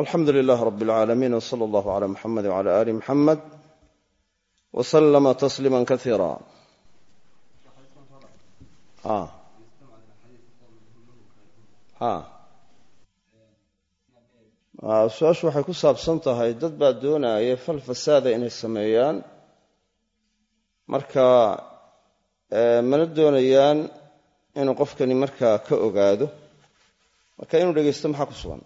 alxamdu lilaah rab alcaalamiin w sala allahu cala muxamed wcala aali muxamed wa slama tasliima kaiira su'aashu waxay ku saabsan tahay dad baa doonaya fal fasaada inay sameeyaan. Marka mana doonayaan inuu qofkani markaa ka ogaado. Marka inuu dhegaysto maxaa ku sugan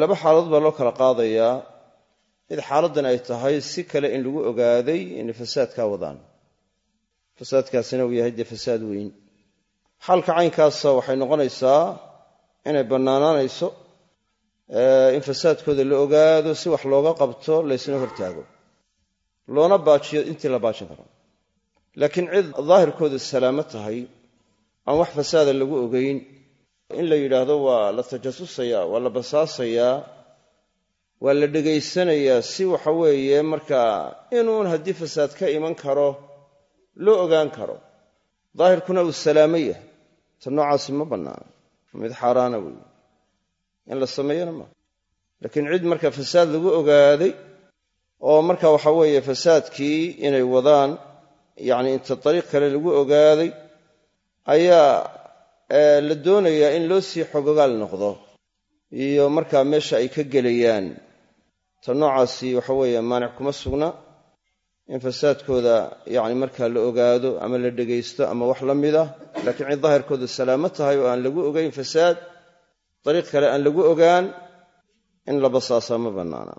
laba xaaladood baa loo kala qaadayaa. Mid xaaladdan ay tahay si kale in lagu ogaaday inay fasaadkaa wadaan. Fasaadkaasina uu yahay dee fasaad weyn. Xaalka caynkaasa waxay noqonaysaa inay bannaanaanayso in fasaadkooda la ogaado si wax looga qabto laysna hortaago. Loona baajiyo intii la baajin karo. Laakiin cid daahirkooda salaamo tahay aan wax fasaada lagu ogeyn in la yidhaahdo waa la tajasusayaa waa la basaasayaa waa la dhegaysanayaa si waxa weeye markaa inuun haddii fasaad ka iman karo loo ogaan karo. Daahirkuna uu salaamo yahay. Ta noocaasi ma bannaana mid xaaraana weeye. In la sameeyana maa laakiin cid marka fasaad lagu ogaaday oo marka waxa weeye fasaadkii inay wadaan yacni inta dariiq kale lagu ogaaday ayaa la doonayaa in loo sii xogogaal noqdo iyo markaa meesha ay ka gelayaan. Ta noocaasi waxa weeye maanic kuma sugna. In fasaadkooda yacni markaa la ogaado ama la dhegaysto ama wax la mid ah laakiin cid daahirkooda salaamo tahay oo aan lagu ogayn fasaad dariiq kale aan lagu ogaan in la basaasaa ma bannaana.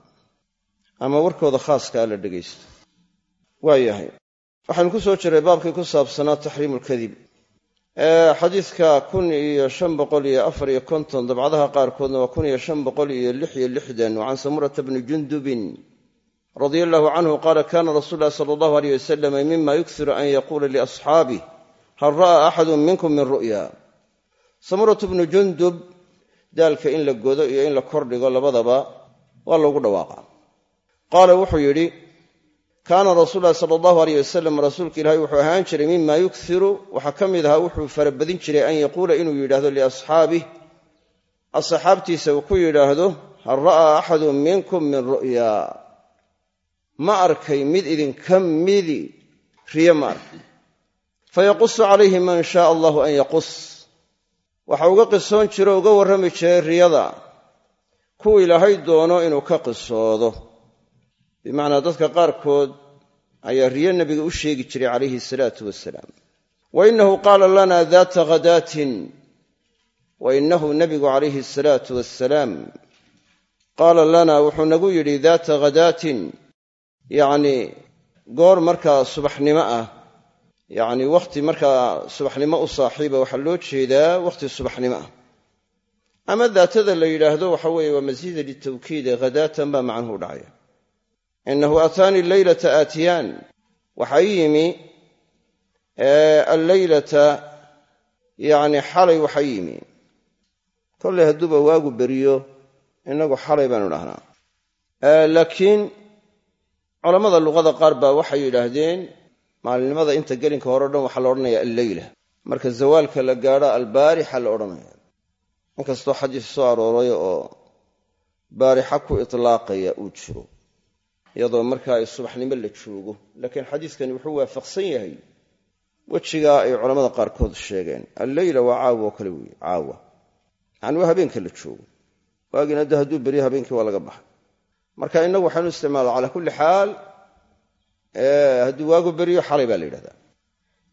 Ama warkooda khaaskaa la dhegaysto waa yahay waxaynu ku soo jiray baabkii ku saabsanaa taxriimu lkadib xadiidka kun iyo shan boqol iyo afar iyo konton dabcadaha qaarkoodna waa kun iyo shan boqol iyo lix iyo lixdan wa can samurata bni jundubin radia allahu canhu qaala kana rasuulu llahi sala allahu aleyh wasalam mima yukhiru an yaquula liasxaabih hal ra'aa axadu minkum min ru'ya? Samuratu bnu jundub daalka in la godo iyo in la kordhigo labadaba waa loogu dhawaaqa. Qaala wuxuu yidhi kaana rasuul lahi sala allahu aleyh wasalam rasuulka ilaahay wuxuu ahaan jiray mima yukhiru waxaa ka mid ahaa wuxuu farabadin jiray an yaquula inuu yidhaahdo liasxaabih asxaabtiisa uu ku yidhaahdo hal ra'aa axadu minkum min ru'ya? Ma arkay mid idinka midi riyo ma arkay. Fayaqusu calayhi man shaaa allahu an yaqus. Waxa uga qisoon jiro uga warrami jiray riyada. Kuwa ilaahay doono inuu ka qisoodo bimacnaa dadka qaarkood ayaa riyo nebiga u sheegi jiray calayhi salaatu wasalaam wa innahu qaala lana daata ghadaatin. Wa innahu nebigu calayhi asalaatu wassalaam qaala lana wuxuu nagu yidhi daata ghadaatin. Yacnii goor markaa subaxnimo ah. Yacni wakhti markaa subaxnimo u saaxiiba waxaa loo jeedaa wakhti subaxnimo ah. Ama daatada la yidhaahdo waxa weeye waa masiida litawkiide hadaatan baa macnuhu dhacaya inahu aataanii leylata aatiyaan waxaa ii yimi alleylata yacni xalay waxaa ii yimi kollay hadduuba waagu beriyo innagu xalay baanu dhahnaa laakiin culammada luqada qaar baa waxay yidhaahdeen maalinimada inta gelinka hore o dhan waxaa la odhanaya alleyla marka zawaalka la gaadho albaarixa la odhanaya inkastoo xadiis soo arooray oo baarixa ku itlaaqaya uu jiro iyadoo markaa subaxnimo la joogo. Laakiin xadiiskani wuxuu waafaqsan yahay wejigaa ay culammada qaarkood sheegeen. Alleyla waa caawa oo kale weeye caawa. Yacani waa habeenka la joogo. Waagina de hadduu beryo habeenkii waa laga baxay. Marka innagu waxaynu isticmaala calaa kulli xaal hadduu waagu beryo xalay baa la yidhahdaa.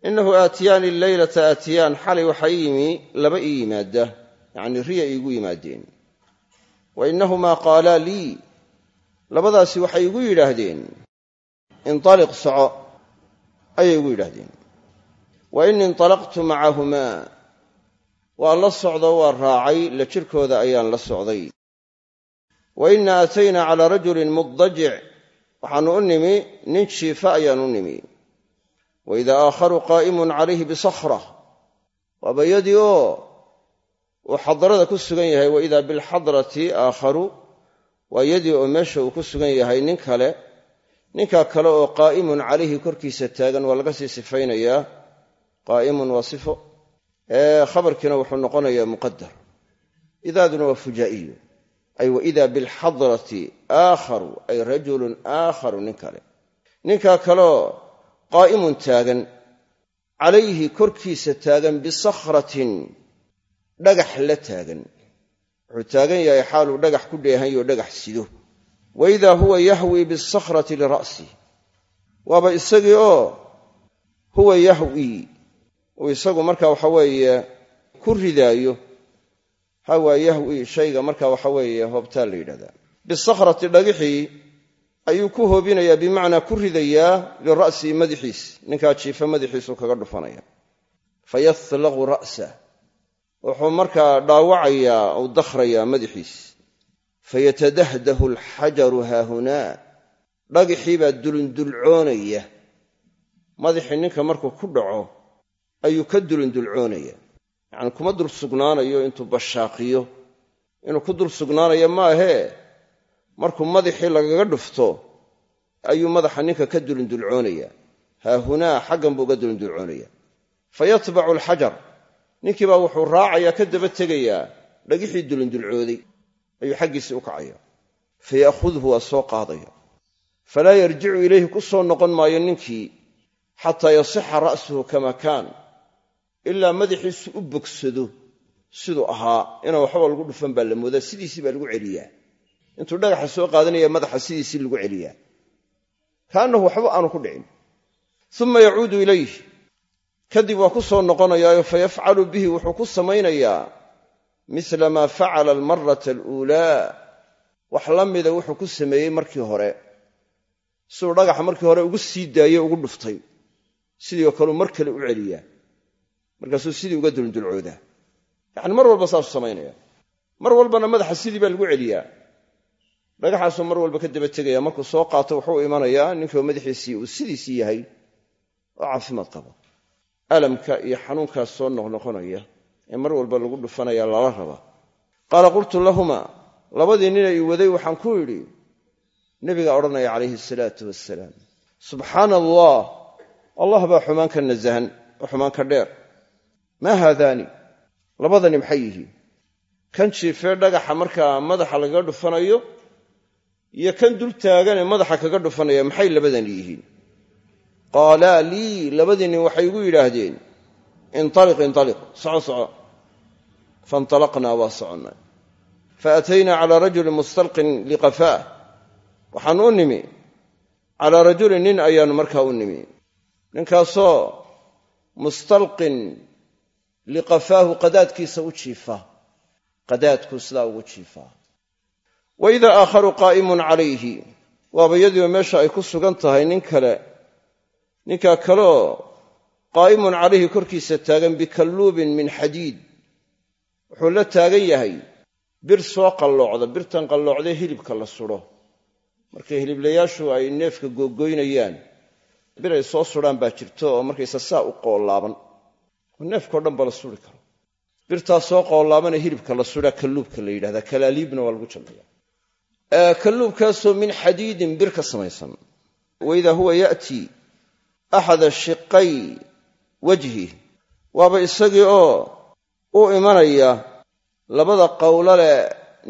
Innahu aatiyaani leylata aatiyaan xalay waxaa ii yimi laba ii yimaada yacni riya iigu yimaadeen. Wa innahumaa qaalaa lii labadaasi waxay igu yidhaahdeen intaliq soco ayay igu yidhaahdeen. Wa innii intalaqtu macahumaa waa la socdo waa raacay la jirkooda ayaan la socday. Wa inna aataynaa calaa rajulin muddajic waxaannu u nimi nin jiifa ayaan u nimi. Wa idaa aakharu qaa'imun calayhi bisakhra waaba yadii oo uu xadarada ku sugan yahay wa idaa bilxadrati aakharu waa yadii oo meesha uu ku sugan yahay nin kale ninkaa kale oo qaa'imun calayhi korkiisa taagan waa laga sii sifaynayaa. Qaa'imun waa sifo. Khabarkiina wuxuu noqonayaa muqadar idaaduna waa fujaa'iyu ay waida bilxadrati aakharu ay rajulun aakharu nin kale. Ninkaa kaleoo qaa'imun taagan calayhi korkiisa taagan bisakhratin dhagax la taagan wuxuu taagan yahay xaaluu dhagax ku dheehanyo dhagax sido. Waidaa huwa yahwi bisakhrati lira'si. Waaba isagii oo huwa yahwi. Uu isagu marka waxa weeye ku ridaayo hawaa yahwi shayga marka waxa weeye hoobtaa la yidhahdaa. Bisakhrati dhagixii ayuu ku hoobinayaa bimacnaa ku ridayaa lira'sihi madaxiis. Ninkaa jiifa madaxiisuu kaga dhufanaya. Fayatlaqu ra'sah wuxuu markaa dhaawacayaa ou dakhrayaa madaxiis. Fayatadahdahu alxajaru haahunaa dhagixii baa dulundulcoonaya. Madaxii ninka markuu ku dhaco ayuu ka dulundulcoonaya. Yacni kuma dul sugnaanayo intuu bashaaqiyo. Inuu ku dul sugnaanayo maahee markuu madaxii lagaga dhufto ayuu madaxa ninka ka dulundulcoonaya. Haahunaa xaggan buu uga dulundulcoonaya. Fayatbacu alxajar ninkii baa wuxuu raacayaa ka daba tegayaa dhagixii dulundulcooday ayuu xaggiisii u kacaya fayakhudhu waa soo qaadaya. Falaa yarjicu ilayhi ku soo noqon maayo ninkii xataa yasixa ra'suhu kama kaan ilaa madaxiisu u bogsado. Siduu ahaa inaan waxba lagu dhufan baa la moodaa sidiisii baa lagu celiyaa. Intuu dhagaxa soo qaadanaya madaxa sidiisii lagu celiyaa. Kaannahu waxba aanu ku dhicin. Uma yacuudu ilayh kadib waa ku soo noqonayaayo fayafcalu bihi wuxuu ku samaynayaa mila maa facala almarata aluulaa wax la mida wuxuu ku sameeyey markii hore. Siduu dhagaxa markii hore ugu sii daayey ugu dhuftay. Sidii oo kaleu mar kale u celiyaa. Markaasuu sidii uga duldulcoodaa yacni mar walba saasuu samaynaya mar walbana madaxa sidii baa lagu celiyaa. Dhagaxaasuu mar walba ka daba tegaya markuu soo qaato wuxuu imanayaa ninkii madaxiisii uu sidiisii yahay oo caafimaad qaba alamka iyo xanuunkaas soo noqnoqonaya ee mar walba lagu dhufanaya lala raba. Qaala qultu lahuma labadii nina ii waday waxaan ku idhi nebigaa odhanaya calayhi asalaatu wasalaam subxaana allah allah baa xumaan ka nasahan oo xumaan ka dheer. Maa haadaani? Labadani maxay yihiin? Kan jiifee dhagaxa markaa madaxa lagaga dhufanayo iyo kan dul taaganee madaxa kaga dhufanaya maxay labadani yihiin qaalaa lii labadii nin waxay igu yidhaahdeen intaliq intaliq soco soco. Faintalaqnaa waa soconnay faataynaa calaa rajulin mustalqin liqafaah waxaan u nimi. Calaa rajulin nin ayaannu markaa u nimi. Ninkaasoo mustalqin liqafaahu qadaadkiisa u jiifa. Qadaadkuu sidaa ugu jiifaa wa idaa aakharu qaa'imun calayhi. Waaba meesha ay ku sugan tahay nin kale ninkaa kaleoo qaa'imun calayhi korkiisa taagan bikalluubin min xadiid. Wuxuu la taagan yahay bir soo qalloocda birtan qalloocdee hilibka la sudho markay hiliblayaashu ay neefka googoynayaan bir ay soo sudhaan baa jirto oo markaysa saa u qoollaaban. Oo neefkao dhan ba la suri karo. Birtaa soo qoollaabana hilibka la sudhaa kalluubka la yidhahdaa kalaaliibna waa lagu jamciya kalluubkaasoo min xadiidin bir ka samaysan. Waidaa huwa ya'tii axada shiqay wajhi waaba isagii oo u imanaya labada qowlale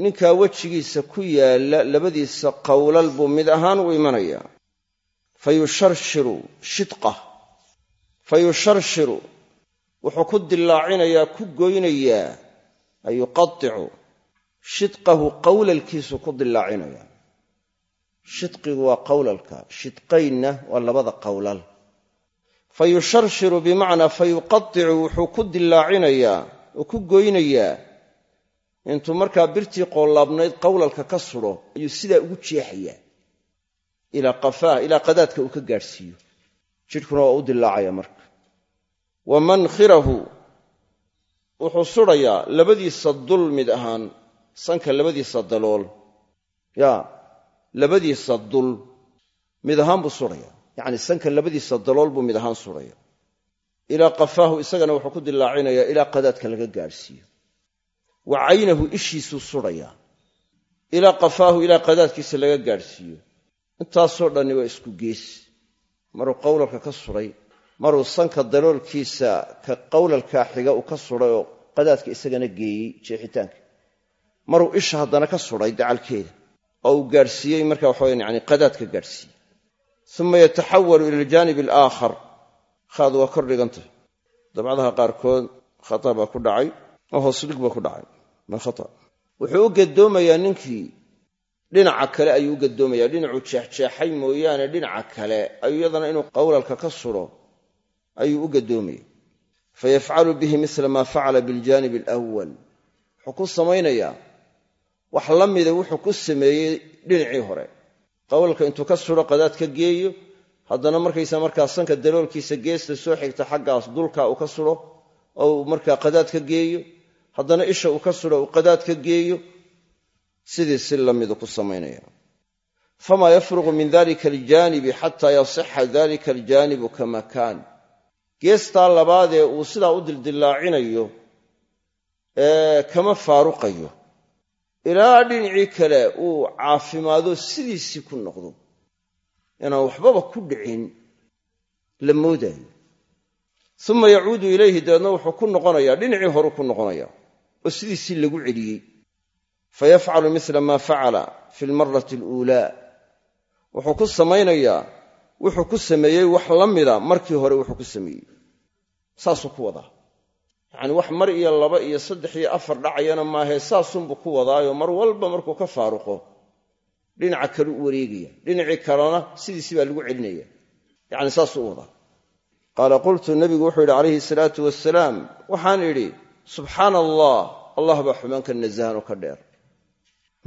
ninkaa wejigiisa ku yaalla labadiisa qowlal buu mid ahaan u imanaya fa yusharshiru shidqah fa yusharshiru wuxuu ku dilaacinayaa ku goynayaa ay yuqadicu shidqahu qowlalkiisu ku dilaacinaya shidqigu waa qowlalka shidqaynna waa labada qowlal fa yusharshiru bimacnaa fa yuqadicu wuxuu ku dilaacinayaa oo ku goynayaa. Intuu markaa birtii qoollaabnayd qowlalka ka sudho ayuu sidaa ugu jeexayaa ilaa qafaah ilaa qadaadka uu ka gaadhsiiyo. Jidhkuna waa u dilaacaya marka. Wa mankhirahu wuxuu sudhayaa labadiisa dul mid ahaan sanka labadiisa dalool. Yaa labadiisa dul mid ahaan buu sudhaya yacni sanka labadiisa dalool buu mid ahaan sudhaya ilaa qafaahu isagana wuxuu ku dilaacinayaa ilaa qadaadka laga gaadhsiiyo. Wa caynahu ishiisuu sudhayaa ilaa qafaahu ilaa qadaadkiisa laga gaadhsiiyo. Intaasoo dhanni waa isku gees. Maruu qowlalka ka sudhay maruu sanka daloolkiisa ka qowlalkaa xiga uu ka sudhay oo qadaadka isagana geeyey jeexitaanka. Maruu isha haddana ka sudhay dacalkeeda. Oo uu gaadhsiiyey marka waxaweyan yani qadaadka gaadhsiiyey uma yataxawalu ila aljaanib alaakhar khaadu waa kor dhigantah dabcadaha qaarkood khata baa ku dhacay oo hoosdhig baa ku dhacay ma khata wuxuu u gadoomayaa ninkii dhinaca kale ayuu u gadoomayaa dhinacuu jeexjeexay mooyaane dhinaca kale ayuu iyadana inuu qowlalka ka sudho ayuu u gadoomaya fayafcalu bihi misla maa facala biljaanib alawal wuxuu ku samaynayaa wax la mida wuxuu ku sameeyey dhinacii hore qowlalka intuu ka sudho qadaad ka geeyo haddana markaysa markaa sanka daloolkiisa geesta soo xigta xaggaas dulka uu ka sudho oo markaa qadaad ka geeyo haddana isha uu ka sudho uu qadaad ka geeyo sidii si la midu ku samaynaya. Famaa yafruqu min dalika aljaanibi xataa yasixa dalika aljaanibu kama kaan. Geestaa labaadee uu sidaa u dildillaacinayo kama faaruqayo ilaa dhinacii kale uu caafimaado sidiisii ku noqdo. Inaan waxbaba ku dhicin la moodaayo uma yacuudu ilayhi dabeedna wuxuu ku noqonayaa dhinacii horuu ku noqonaya oo sidiisii lagu celiyey. Fayafcalu mila maa facala fi lmarati aluulaa. Wuxuu ku samaynayaa wuxuu ku sameeyey wax la mida markii hore wuxuu ku sameeyey. Saasuu ku wadaa yacanii wax mar iyo laba iyo saddex iyo afar dhacayana maahee saasunbuu ku wadaayo. Mar walba markuu ka faaruqo dhinaca kale u wareegaya dhinacii kalena sidiisii baa lagu celinaya. Yacni saasuu u wadaa. Qaala qultu nebigu wuxuu yidhi calayhi salaatu wasalaam waxaan idhi subxaana allah allah baa xumaan ka nasahan oo ka dheer.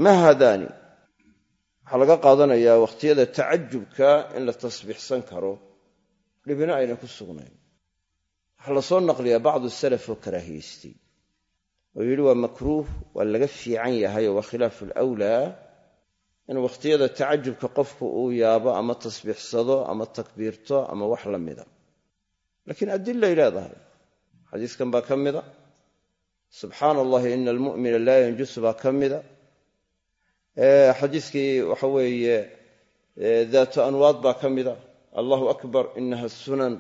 Ma haadaani waxaa laga qaadanayaa wakhtiyada tacajubka in la tasbiixsan karo dhibina aynan ku sugnayn waxaa la naqliyaa bacdu salaf oo karaahiyeystay oo yidhi waa makruuh waa laga fiican yahay oo waa khilaafu alawlaa in wakhtiyada tacajubka qofku uu yaabo ama tasbiixsado ama takbiirto ama wax la mida. Laakiin adilay leedahay. Xadiiskan baa ka mida. Subxaana allahi ina almu'mina laa yanjusu baa ka mida. Xadiiskii waxa weeye daatu anwaad baa ka mida. Allahu akbar inaha sunan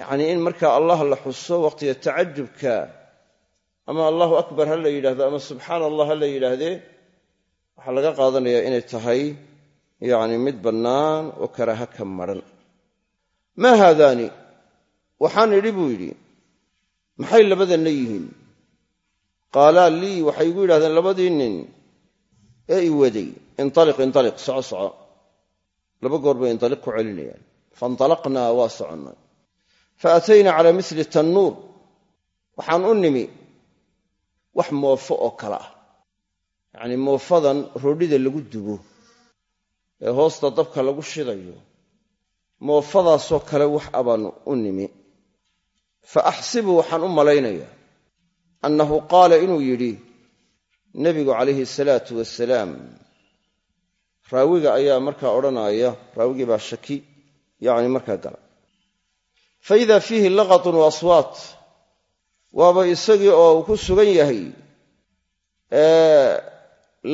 yacnii in markaa allah la xuso waqtiga tacajubka ama allahu akbar ha la yidhahdo ama subxaana allah ha la yidhaahdee waxaa laga qaadanayaa inay tahay yacni mid bannaan oo karaaha ka maran. Maa haadaani? Waxaan idhi buu yidhi maxay labadanna yihiin? Qaalaa lii waxay igu yidhahdeen labadii nin. Ee i waday inaliq inaliq soco soco. Laba goor bay inaliq ku celinayaan. Faintalaqnaa waa soconnay fa ataynaa calaa misli tannuur waxaan u nimi wax moofo oo kale ah. Yacnii moofadan roodhida lagu dubo ee hoosta dabka lagu shidayo moofadaasoo kale wax abaanu u nimi. Fa axsibu waxaan u malaynayaa annahu qaala inuu yidhi nebigu calayhi salaatu wasalaam raawiga ayaa markaa odhanaya raawigii baa shaki yacni markaa gala fa idaa fiihi laqatun wa aswaat waaba isagii oo uu ku sugan yahay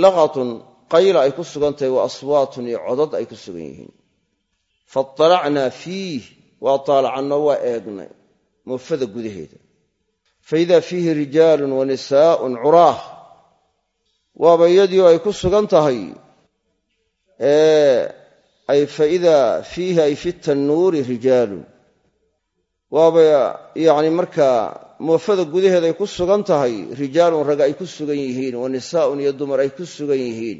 laqatun qayla ay ku sugan tahay wa aswaatun iyo codad ay ku sugan yihiin faطalacnaa fiih waa taalacanno waa eegnay moofada gudaheeda fa idaa fiihi rijaalun wa nisaa'un curaah waaba iyadii oo ay ku sugan tahay ay fa fiihi ay fi tannuuri rijaalun waaba yacni markaa moofada gudaheeda ay ku sugan tahay rijaalun rag ay ku sugan yihiin wa nisaa'un iyo dumar ay ku sugan yihiin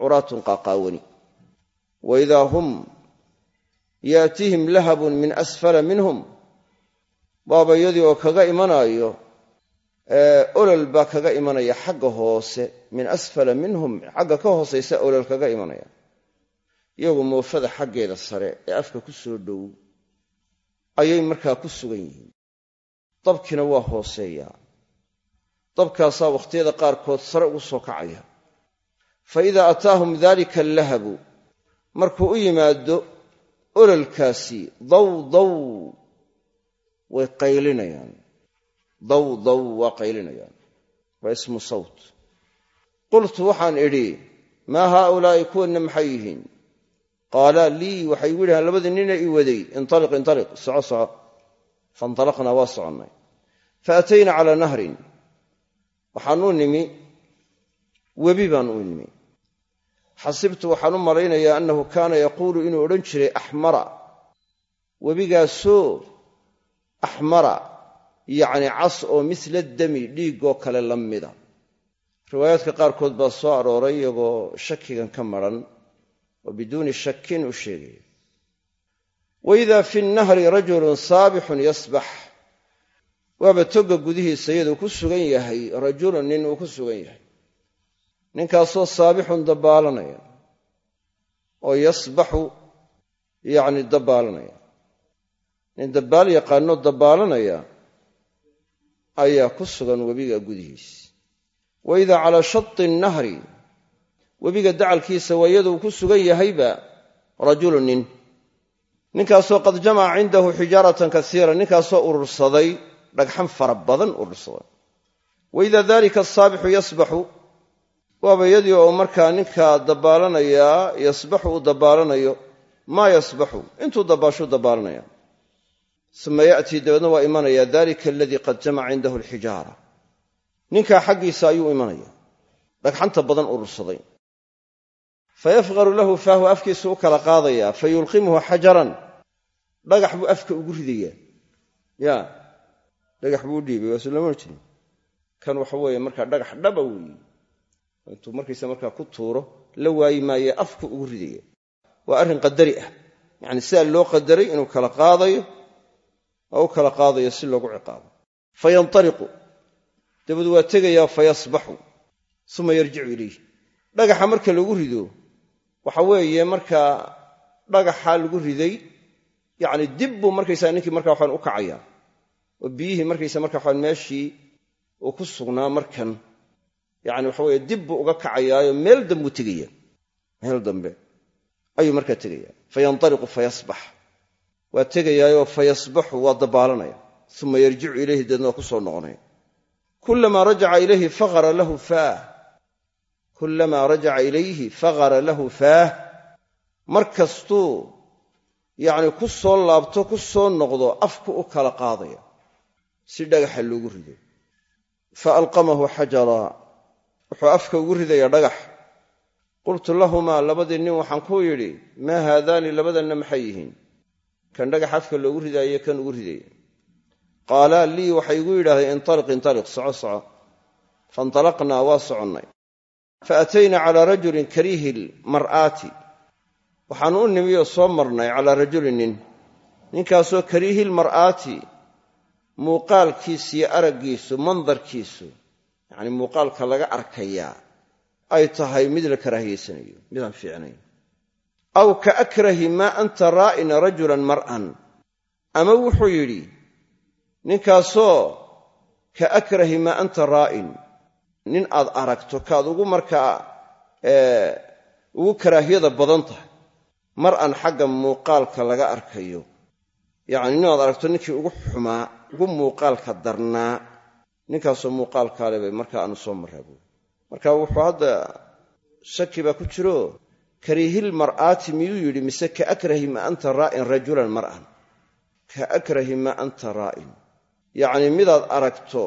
curaatun qaaqaawani. Wa idaa hum yaatihim lahabun min asfala minhum waaba iyadii oo kaga imanaayo olol baa kaga imanaya xagga hoose min asfala minhum xagga ka hoosaysa olol kaga imanaya. Iyagu moofada xaggeeda sare ee afka ku soo dhow ayay markaa ku sugan yihiin. Dabkina waa hooseeyaa. Dabkaasaa wakhtiyada qaarkood sare ugu soo kacaya. Fa idaa ataahum dalika allahabu markuu u yimaado ololkaasi daw daw way qaylinayaan. Daw daw waa qaylinayaan. Waa ismu sawt. Qultu waxaan idhi maa haaulaa'i kuwanna maxay yihiin qaalaa lii waxay igu yidhahaan labadii nina ii waday. Intaliq intaliq soco soco. Faintalaqnaa waa soconnay. Fa ataynaa calaa nahrin. Waxaanuu nimi webi baan u nimi. Xasibtu waxaan u malaynayaa annahu kaana yaquulu inuu odhan jiray axmara webigaasoo axmara yacni cas oo misla dami dhiiggoo kale la mida. Riwaayaadka qaarkood baa soo arooray iyagoo shakigan ka maran oo biduuni shakin u sheegaya waida fi nnahri rajulun saabixun yasbax. Waaba toga gudihiisa iyaduu ku sugan yahay rajulun nin uu ku sugan yahay. Ninkaasoo saabixun dabbaalanaya oo yasbaxu yacni dabbaalanaya nin dabbaal yaqaanoo dabbaalanaya ayaa ku sugan webiga gudihiisa wa idaa calaa shati nnahri webiga dacalkiisa waa iyaduu ku sugan yahayba rajulu nin. Ninkaasoo qad jamaca cindahu xijaaratan kasiira ninkaasoo urursaday dhagxan fara badan urursaday. Wa dalika asaabixu yasbaxu waaba iyadii oo markaa ninka dabbaalanayaa yasbaxu uu dabbaalanayo maa yasbaxu? Intuu dabbaashuu dabbaalanaya. Uma ya'tii dabeedna waa imanaya dalika aladii qad jamaca cindahu alxijaara ninkaa xaggiisa ayuu imanaya. Dhagxanta badan urursaday fayafqaru lahu faahu afkiisu u kala qaadayaa fa xajaran dhagax buu afka ugu ridayaa ya dhagax buu dhiibay waa sulama jirin kan waxa weeye markaa dhagax dhaba weeye intuu markaysa markaa ku tuuro la waayi maaye afku ugu ridaya waa arrin qadari ah yacni sidaa loo qadaray inuu kala qaadayo oo u kala qaadayo si loogu ciqaabo fa dabeed waa tegayaa fa yasbaxu yarjicu ilayh dhagaxa marka lagu rido waxa weeye markaa dhagaxaa lagu riday yacni dib buu markaysaa ninkii markaa waxaan u kacayaa. Oo biyihii markaysa marka waxaan meeshii uu ku sugnaa markan. Yacni waxa weeye dib buu uga kacayaayo meel dambuu tegaya. Meel dambe ayuu markaa tegaya fa yantaliqu fa yasbax. Waa tegayaayoo fa yasbaxu waa dabbaalanaya uma yarjicu ilayhi deedna waa ku soo noqonaya. Kulamaa rajaca ilayhi faqara lahu faah kulamaa rajaca ilayhi faqara lahu faah. Mar kastuu yacni ku soo laabto ku soo noqdo afku u kala qaadaya. Si dhagaxa loogu rido. Fa alqamahu xajara. Wuxuu afka ugu ridayaa dhagax. Qultu lahumaa labadii nin waxaan ku yidhi maa haadaani labadanna maxay yihiin? Kan dhagax afka loogu ridaayo kan ugu ridaya qaalaa lii waxay igu yidhahdeen intaliq intaliq soco soco. Faintalaqnaa waa soconnay fa ataynaa calaa rajulin kariihi lmar'aati waxaannu u nimi oo soo marnay calaa rajulin nin ninkaasoo kariihi lmar'aati muuqaalkiisu iyo araggiisu mandarkiisu yacni muuqaalka laga arkayaa ay tahay mid la karaahiyaysanayo midaan fiicnayn aw ka akrahi maa anta raa'ina rajulan mar'an ama wuxuu yidhi ninkaasoo ka akrahi maa anta raa'in nin aad aragto kaad ugu markaa ugu karaahiyada badan tahay. Mar'an xagga muuqaalka laga arkayo yacni nin aad aragto ninkii ugu xumaa ugu muuqaalka darnaa ninkaasoo muuqaalkaale bay markaa aanu soo marraa buuri marka wuxuu hadda shaki baa ku jiro kariihil mar'aati miyuu yidhi mise ka akrahi maa anta raa'in rajulan mar'an? Ka akrahi maa anta raa'in. Yacnii midaad aragto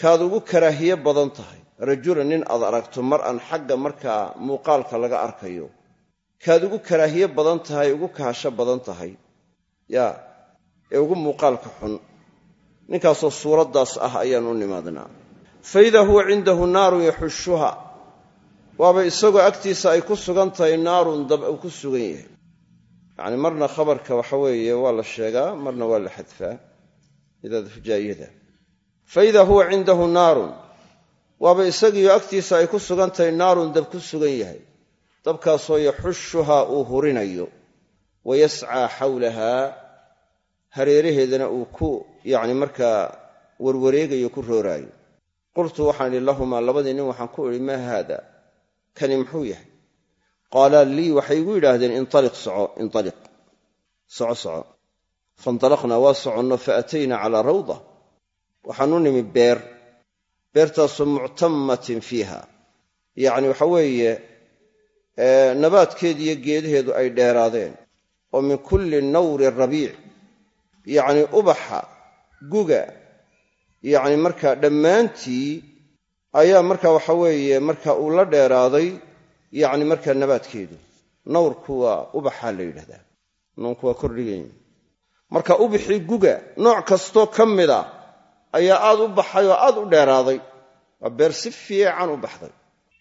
kaad ugu karaahiye badan tahay. Rajulan nin aad aragto mar'an xagga markaa muuqaalka laga arkayo kaad ugu karaahiye badan tahay ugu kahasho badan tahay. Yaa ee ugu muuqaalka xun. Ninkaasoo suuraddaas ah ayaan u nimaadnaa. Fa idaa huwa cindahu naarun yaxushuha. Waaba isagoo agtiisa ay ku sugan tahay naarun dab uu ku sugan yahay. Yacni marna khabarka waxa weeye waa la sheegaa marna waa la xadfaa. Idaada fujaa'iyada fa idaa huwa cindahu naarun. Waaba isagiiyo agtiisa ay ku sugan tahay naarun dab ku sugan yahay. Dabkaasoo yaxushuhaa uu hurinayo wa yascaa xawlahaa hareeraheedana uu ku yacni markaa warwareegayo ku rooraayo. Qultu waxaan idhi lahumaa labadii nin waxaan ku idhi maa haada? Kani muxuu yahay. Qaalaa lii waxay igu yidhaahdeen intaliq soco intaliq. Soco soco. Faintalaqnaa waa soconno fa ataynaa calaa rawda waxaan u nimi beer. Beertaasoo muctammatin fiiha. Yacni waxa weeye nabaadkeediiyo geedaheedu ay dheeraadeen. Oo min kulli nawri rabiic. Yacni ubaxa guga. Yacni markaa dhammaantii ayaa marka waxa weeye marka uu la dheeraaday yacni markaa nabaadkeedu. Nawrku waa ubaxaa la yidhahdaa. Nuunku waa kordhigayn marka ubixii guga nooc kastoo ka mida ayaa aad u baxay oo aad u dheeraaday. Waa beer si fiican u baxday.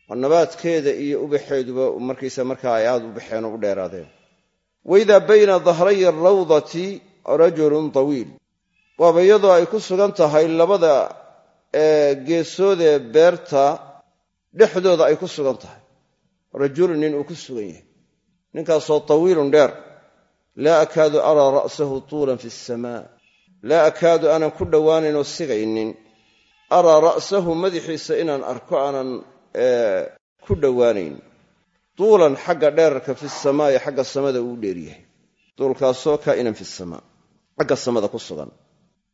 Oo nabaadkeeda iyo ubaxeeduba markaysa markaa ay aad u baxeen oo u dheeraadeen. Waidaa bayna dahray arawdati rajulun tawiil. Waaba iyadoo ay ku sugan tahay labada geesoodee beerta dhexdooda ay ku sugan tahay. Rajulun nin uu ku sugan yahay. Ninkaasoo tawiilun dheer. Laa akaadu araa ra'sahu tuulan fi asamaa laa akaadu aanan ku dhowaanaynoo sigaynin. Araa ra'sahu madaxiisa inaan arko aanan ku dhowaanayn tuulan xagga dheerarka fi samaa'i xagga samada uu dheeryahay tuulkaasoo kaa'inan fi samaa xagga samada ku sugan.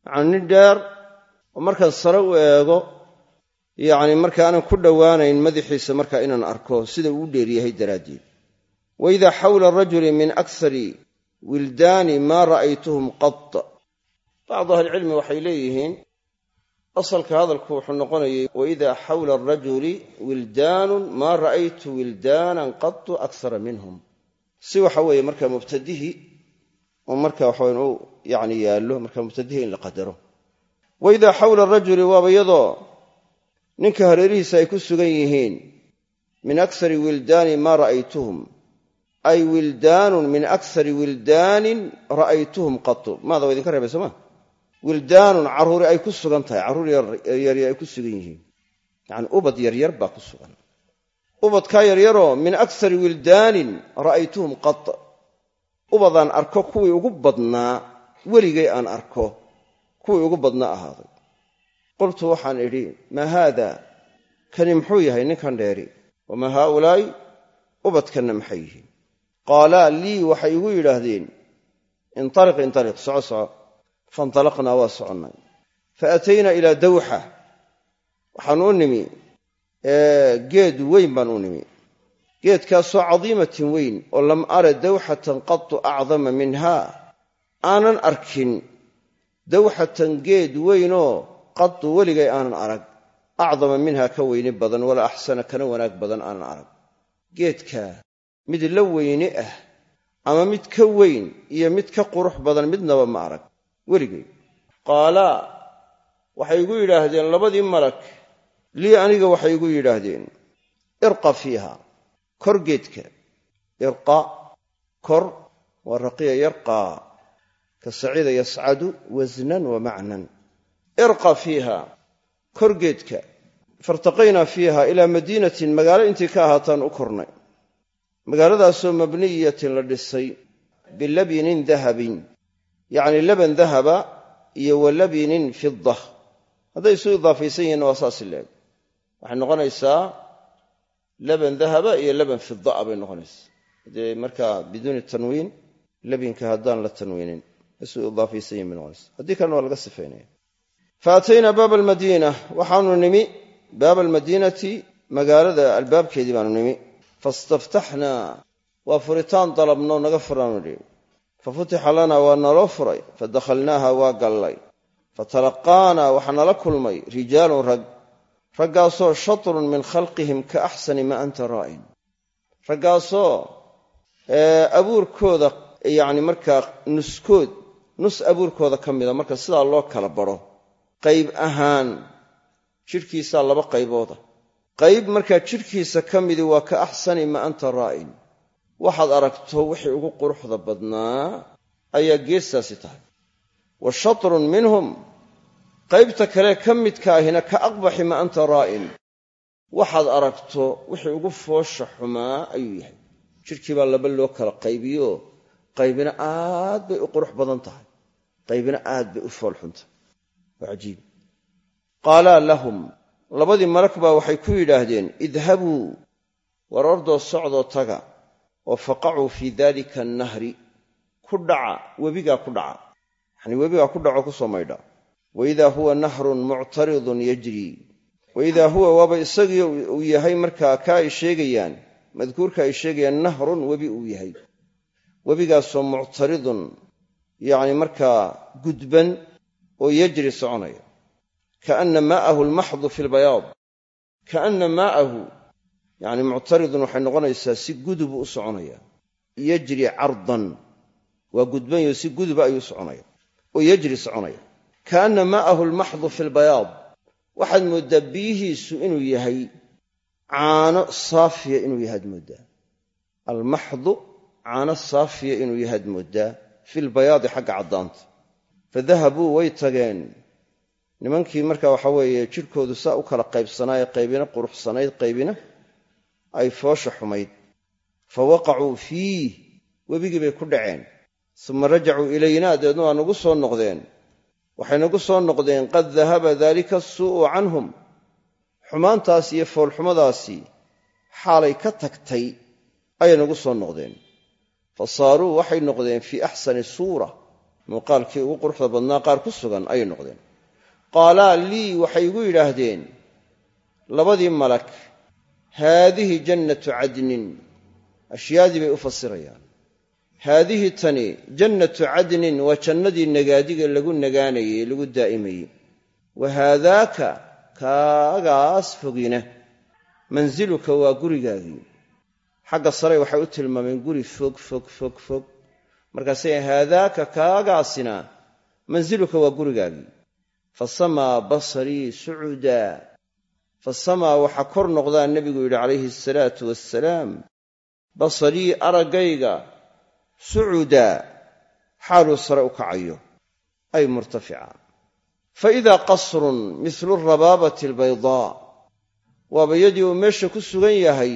Yacanii nin dheer markaan sare u eego yacni marka aanan ku dhowaanayn madaxiisa markaa inaan arko sida uu dheeryahay daraaddeed. Wa idaa xawla arajuli min aksari wildaani maa ra'aytuhum qad bacdu ahlicilmi waxay leeyihiin asalka hadalku wuxuu noqonayay waidaa xawla arajuli wildaanun maa ra'aytu wildaanan qatu aksara minhum si waxa weeye marka mubtadihii marka waxaweyn u yani yaallo marka mubtadihi in la qadaro waidaa xawla arajuli waaba iyadoo ninka hareerihiisa ay ku sugan yihiin min aksari wildaani maa ra'aytuhum ay wildaanun min aksari wildaanin ra'aytuhum qatu maada idinka reebay wildaanun carruuri ay ku sugan tahay carruur yaryar ay ku sugan yihiin. Yacani ubad yaryar baa ku sugan. Ubadkaa yaryaroo min aksari wildaanin ra'aytuhum qad. Ubadaan arko kuwii ugu badnaa weligay aan arko kuwii ugu badnaa ahaaday. Qultu waxaan idhi maa haada? Kani muxuu yahay ninkan dheeri? Wamaa haaulaa'i? Ubadkanna maxay yihiin? Qaalaa lii waxay igu yidhaahdeen intaliq intaliq soco soco faintalaqnaa waa soconnay fa ataynaa ilaa dawxa waxaan u nimi geed weyn baan u nimi geedkaasoo cadiimatin weyn oo lam ara dawxatan qatu acdama minha aanan arkin dawxatan geed weynoo qatu weligay aanan arag acdama minha ka weyni badan walaa axsana kana wanaag badan aanan arag geedkaa mid la weyni ah ama mid ka weyn iyo mid ka qurux badan midnaba ma arag weligay qaalaa waxay igu yidhaahdeen labadii malag lii aniga waxay igu yidhaahdeen irqa fiiha kor geedka irqa kor waa raqiya yarqaa ka saciida yascadu wasnan wa macnan. Irqa fiiha kor geedka fairtaqaynaa fiiha ilaa madiinatin magaalo intii ka ahaataan u kornay. Magaaladaasoo mabniyatin la dhisay bilabinin dahabin yacni laban dahaba iyo wa labinin fida hadday isu idaafaysan yihiinna waa saasi leeg. Waxay noqonaysaa laban dahaba iyo laban fidaa bay noqonaysaa. Haddee markaa biduuni tanwiin labinka haddaan la tanwiinin isu idaafaysan yihiin noqonaysa haddii kalena waa laga sifaynaya fa ataynaa almadiina waxaanu nimi baaba almadiinati magaalada albaabkeedii baanu nimi. Fastaftaxnaa waa furitaan dalabnoo naga furaanu idhi fafutixa lanaa waa naloo furay fadakhalnaaha waa gallay fatalaqaanaa waxaa nala kulmay rijaalun rag raggaasoo shatrun min khalqihim ka axsani maa anta raa'in raggaasoo abuurkooda yacni markaa nuskood nus abuurkooda ka mida marka sidaa loo kala baro qayb ahaan jidhkiisaa laba qaybooda qayb markaa jidhkiisa ka midi waa ka axsani maa anta raa'in waxaad aragto wixii ugu quruxda badnaa ayaa geestaasi tahay. Wa shatrun minhum qaybta kale ka midka ahina ka aqbaxi maa anta raa'in. Waxaad aragto wixii ugu foosha xumaa ayuu yahay. Jidhkii baa laba loo kala qaybiyooo qaybina aad bay u qurux badan tahay. Qaybina aad bay u foolxuntahay waa cajiib. Qaalaa lahum labadii malag baa waxay ku yidhaahdeen idhabuu war ordoo socdoo taga oo faqacuu fii daalika annahri ku dhaca webigaa ku dhaca. Yacnii webigaa ku dhaco ku soo maydha. Waidaa huwa nahrun muctaridun yajrii waidaa huwa waaba isagii uu yahay markaa ka ay sheegayaan madkuurka ay sheegayaan nahrun webi uu yahay. Webigaasoo muctaridun yacni markaa gudban oo yajri soconaya. Kaanna maa'ahu almaxdu fi lbayaad kaanna maa'ahu yacni muctaridun waxay noqonaysaa si gudubu u soconaya. Yajri cardan. Waa gudbanyo si guduba ayuu soconaya. Oo yajri soconaya. Kaanna maa'ahu almaxdu fi lbayaad waxaad mooddaa biyihiisu inuu yahay caano saafiya inuu yahaad mooddaa almaxdu caano saafiya inuu yahaad mooddaa fi lbayaadi xagga caddaanta. Fadahabuu way tageen. Nimankii marka waxa weeye jidhkoodu saa u kala qaybsanaaye qaybina quruxsanayd qaybina ay foosha xumayd. Fa waqacuu fiih webigii bay ku dhaceen. Suma rajacuu ilaynaa dabeedna waa nagu soo noqdeen. Waxay nagu soo noqdeen qad dahaba daalika asuu'u canhum. Xumaantaas iyo foolxumadaasi xaalay ka tagtay ayay nagu soo noqdeen. Fa saaruu waxay noqdeen fii axsani suura. Muuqaalkii ugu quruxda badnaa qaar ku sugan ayay noqdeen. Qaalaa lii waxay igu yidhaahdeen labadii malak haadihi jannatu cadnin. Ashyaadii bay u fasirayaan. Haadihi tani jannatu cadnin waa jannadii nagaadiga lagu nagaanayey lagu daa'imayey wa haadaaka kaagaas fogina. Mansiluka waa gurigaagii. Xagga sare waxay u tilmaameen guri fog fog fog fog. Markaasay haadaaka kaagaasina mansiluka waa gurigaagii. Fasamaa basarii sucuudaa fasamaa waxaa kor noqdaa nebigu yidhi calayhi asalaatu wassalaam basarii araggayga sucuudaa xaaluu sare u kacayo ay murtafica. Fa idaa qasrun mislu rabaabati albaydaa waaba yadii uu meesha ku sugan yahay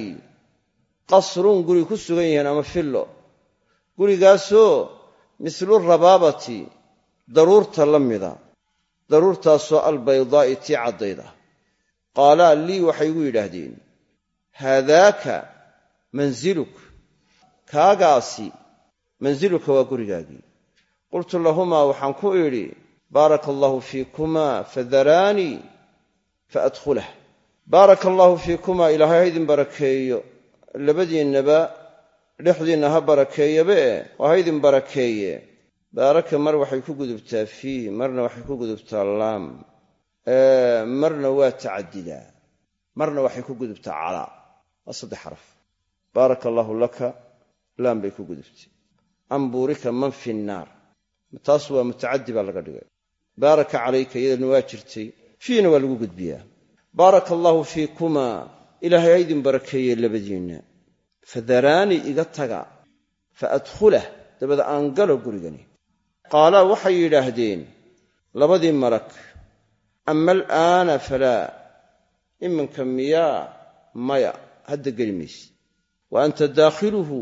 qasrun guri ku sugan yahiin ama fillo. Gurigaasoo mislu rabaabati daruurta la mida daruurtaasoo albaydaa'i tii caddayda qaalaa lii waxay igu yidhaahdeen haadaaka mansiluk kaagaasi mansiluka waa gurigaagii qultu lahumaa waxaan ku idhi baaraka allaahu fiikumaa fadaraanii faadkhulah. Baaraka allaahu fiikumaa ilaahay ha ydin barakeeyo. Labadiinnaba dhexdiinna ha barakeeyaba e oo ha ydin barakeeye. Baaraka mar waxay ku gudubtaa fii marna waxay ku gudubtaa laam marna waa tacadidaa marna waxay ku gudubtaa calaa. Waa saddex xaraf. Baaraka allaahu laka laam bay ku gudubtay. Ambuurika man fi nnaar taas waa mutacadi baa laga dhigay. Baaraka calayka iyadana waa jirtay. Fiina waa lagu gudbiyaa. Baaraka allaahu fiikumaa ilaahay ha ydin barakeeye labadiinna. Fadaraanii iga taga fa adkhulah dabada aan galo gurigani. Qaalaa waxay yidhaahdeen labadii malak ama alaana falaa iminka miyaa maya hadda geli mayse wa anta daakhiluhu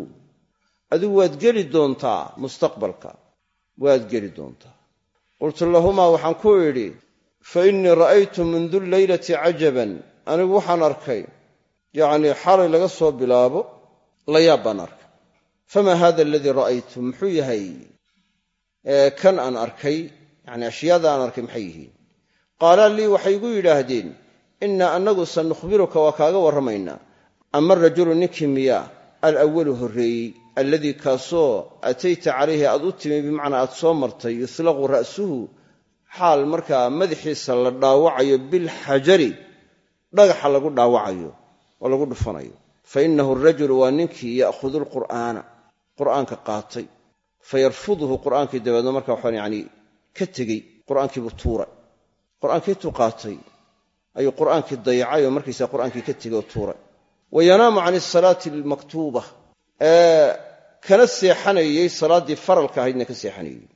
adigu waad geli doontaa mustaqbalka waad geli doontaa qultu lahumaa waxaan ku idhi fa innii ra'aytu mundu leylati cajaban anigu waxaan arkay yacnii xalay laga soo bilaabo layaab baan arkay famaa hada aladii ra'aytu muxuu yahay kan aan arkay yacni ashyaada aan arkay maxay yihiin qaalaa lii waxay igu yidhaahdeen innaa annagu sanukhbiruka waa kaaga warramaynaa ama rajulu ninkii miyaa alawalu horreeyey alladii kaasoo atayta calayhi aad u timi bimacnaa aad soo martay yuslaqu ra'suhu xaal markaa madaxiisa la dhaawacayo bilxajari dhagaxa lagu dhaawacayo oo lagu dhufanayo. Fa innahu arajulu waa ninkii ya'khudu alqur'aana qur'aanka qaatay. Fa yarfuduhu qur'aankii dabeedna marka waxaan yacni ka tegey qur'aankiibuu tuuray qur'aankii qaatay ayuu qur'aankii dayacay oo markaysaa qur'aankii ka tegey oo tuuray. Wa yanaamu can asalaati almaktuuba ee kana seexanayey salaaddii faralka ahaydna ka seexanayey.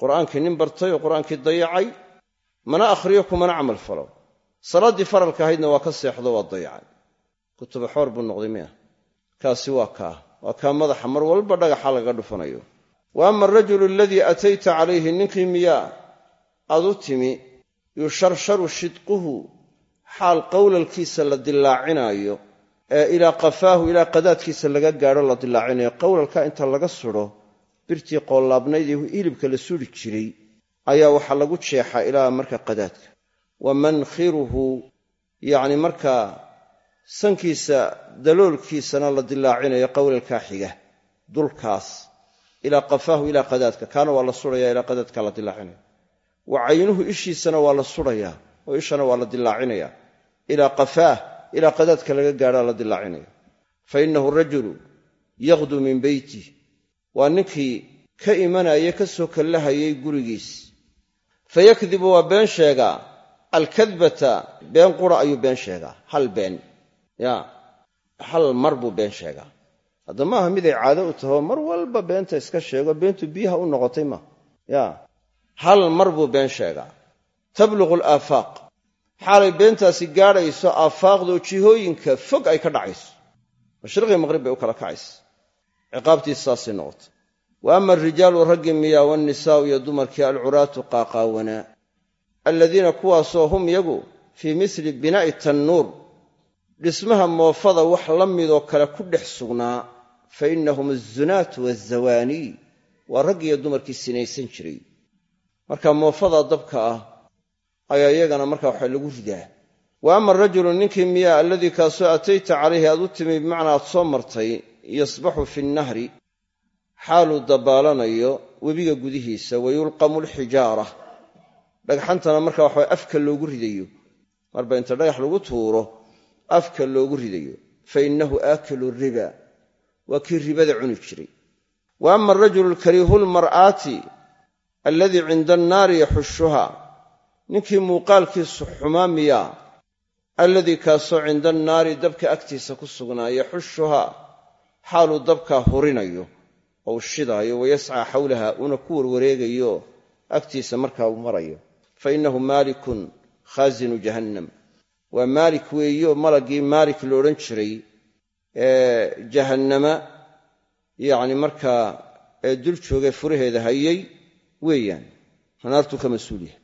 Qur'aankii nin bartay oo qur'aankii dayacay mana akhriyo kumana camal falo. Salaaddii faralka ahaydna waa ka seexdo waa dayacay. Kutuba xoor buu noqday miya. Kaasi waa kaa waa kaa madaxa. Mar walba dhagaxa lagaga dhufanayo. Wa ama alrajulu aladii atayta calayhi ninkii miyaa? Aad u timi yusharsharu shidquhu xaal qowlalkiisa la dillaacinaayo ee ilaa qafaahu ilaa qadaadkiisa laga gaadho la dilaacinayo qowlalka inta laga sudho birtii qoollaabnayd ee hilibka la suri jiray ayaa waxaa lagu jeexaa ilaa marka qadaadka. Wa mankhiruhu yacni markaa sankiisa daloolkiisana la dilaacinayo qowlalkaa xiga dulkaas ilaa qafaahu ilaa qadaadka. Kaana waa la sudhaya ilaa qadaadka la dilaacinaya wa caynuhu ishiisana waa la sudhayaa oo ishana waa la dilaacinaya ilaa qafaah ilaa qadaadka laga gaadhaa la dilaacinaya fa innahu rajulu yaqdu min beytih waa ninkii ka imanaya ka soo kallahayay gurigiis. Fayakdibu waa been sheegaa. Alkadbata been qura ayuu been sheegaa. Hal been. Ya hal mar buu been sheegaa. Hadda maaha miday caado u taho mar walba beenta iska sheego beentu biyaha u noqotay ma. Ya hal mar buu been sheegaa. Tabluqu alaafaaq xaalay beentaasi gaadhayso aafaaqdoo jihooyinka fog ay ka dhacayso? Mashriqii maqrib bay u kala kacaysa. Ciqaabtiis saasay noqotay. Wa ama arijaalu raggii miyaa waannisaa'u iyo dumarkii alcuraatu qaaqaawanaa aladiina kuwaasoo hum yagu fii misli binaa'i tannuur. Dhismaha moofada wax la midoo kale ku dhex sugnaa fa innahum azunaatu waazawaanii waa raggiiyo dumarkii sinaysan jiray marka moofada dabka ah ayaa iyagana markaa waxa lagu ridaa. Wa ama arajulu ninkii miyaa alladii kaasoo atayta calayhi aad u timi bimacnaa aad soo martay yasbaxu fi nnahri xaaluu dabaalanayo webiga gudihiisa wa yulqamu alxijaara. Dhagxantana marka waxaa afka loogu ridayo. Marba inta dhagax lagu tuuro afka loogu ridayo. Fa innahu aakilu riba waa kii ribada cuni jiray. Wa ama arajulu lmar'aati alladii cinda annaari yaxushuha. Ninkii muuqaalkiisu xumaa miyaa alladii kaasoo cinda annaari dabka agtiisa ku sugnaa yaxushuhaa xaaluu dabkaa hurinayo ou shidaayo wayascaa xawlaha uuna ku warwareegayo agtiisa markaa uu marayo. Fa innahu maalikun khaasinu jahannam. Waa maalik weeyo malaggii maalik la odhan jiray ee jahannama yacni markaa ee dul joogay furaheeda hayay weeyaan naartuu ka mas'uul yahay.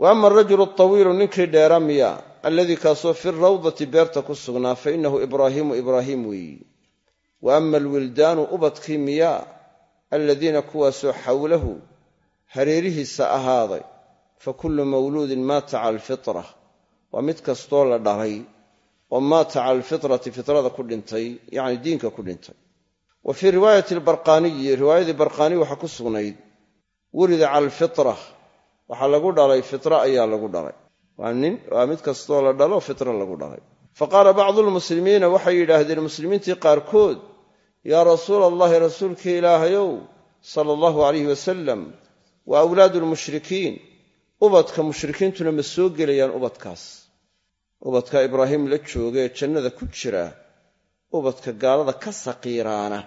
Wa ama arajulu altawiilu ninkii dheera miya alladii kaasoo fi rawdati beerta ku sugnaa fa innahu ibraahiimu ibraahiim weeyi. Wa ama alwildaanu ubadkii miyaa aladiina kuwaasoo xawlahu hareerihiisa ahaaday fa kullu mawluudin maata cala alfitra waa mid kastoo la dhalay oo maata cala alfitrati fitrada ku dhintay yacni diinka ku dhintay. Wa fii riwaayati albarqaaniyi riwaayadii barqaaniy waxaa ku sugnayd wulida cala alfitra waxaa lagu dhalay fitra ayaa lagu dhalay. Waa nin waa mid kastoo la dhalo fitra lagu dhalay. Fa qaala bacdu lmuslimiina waxay yidhaahdeen muslimiintii qaarkood yaa rasuula allahi rasuulkii ilaahayow sala allahu alayhi wasalam wa awlaadu lmushrikiin ubadka mushrikiintuna ma soo gelayaan ubadkaas. Ubadka ibraahim la joogee jannada ku jira. Ubadka gaalada ka saqiiraana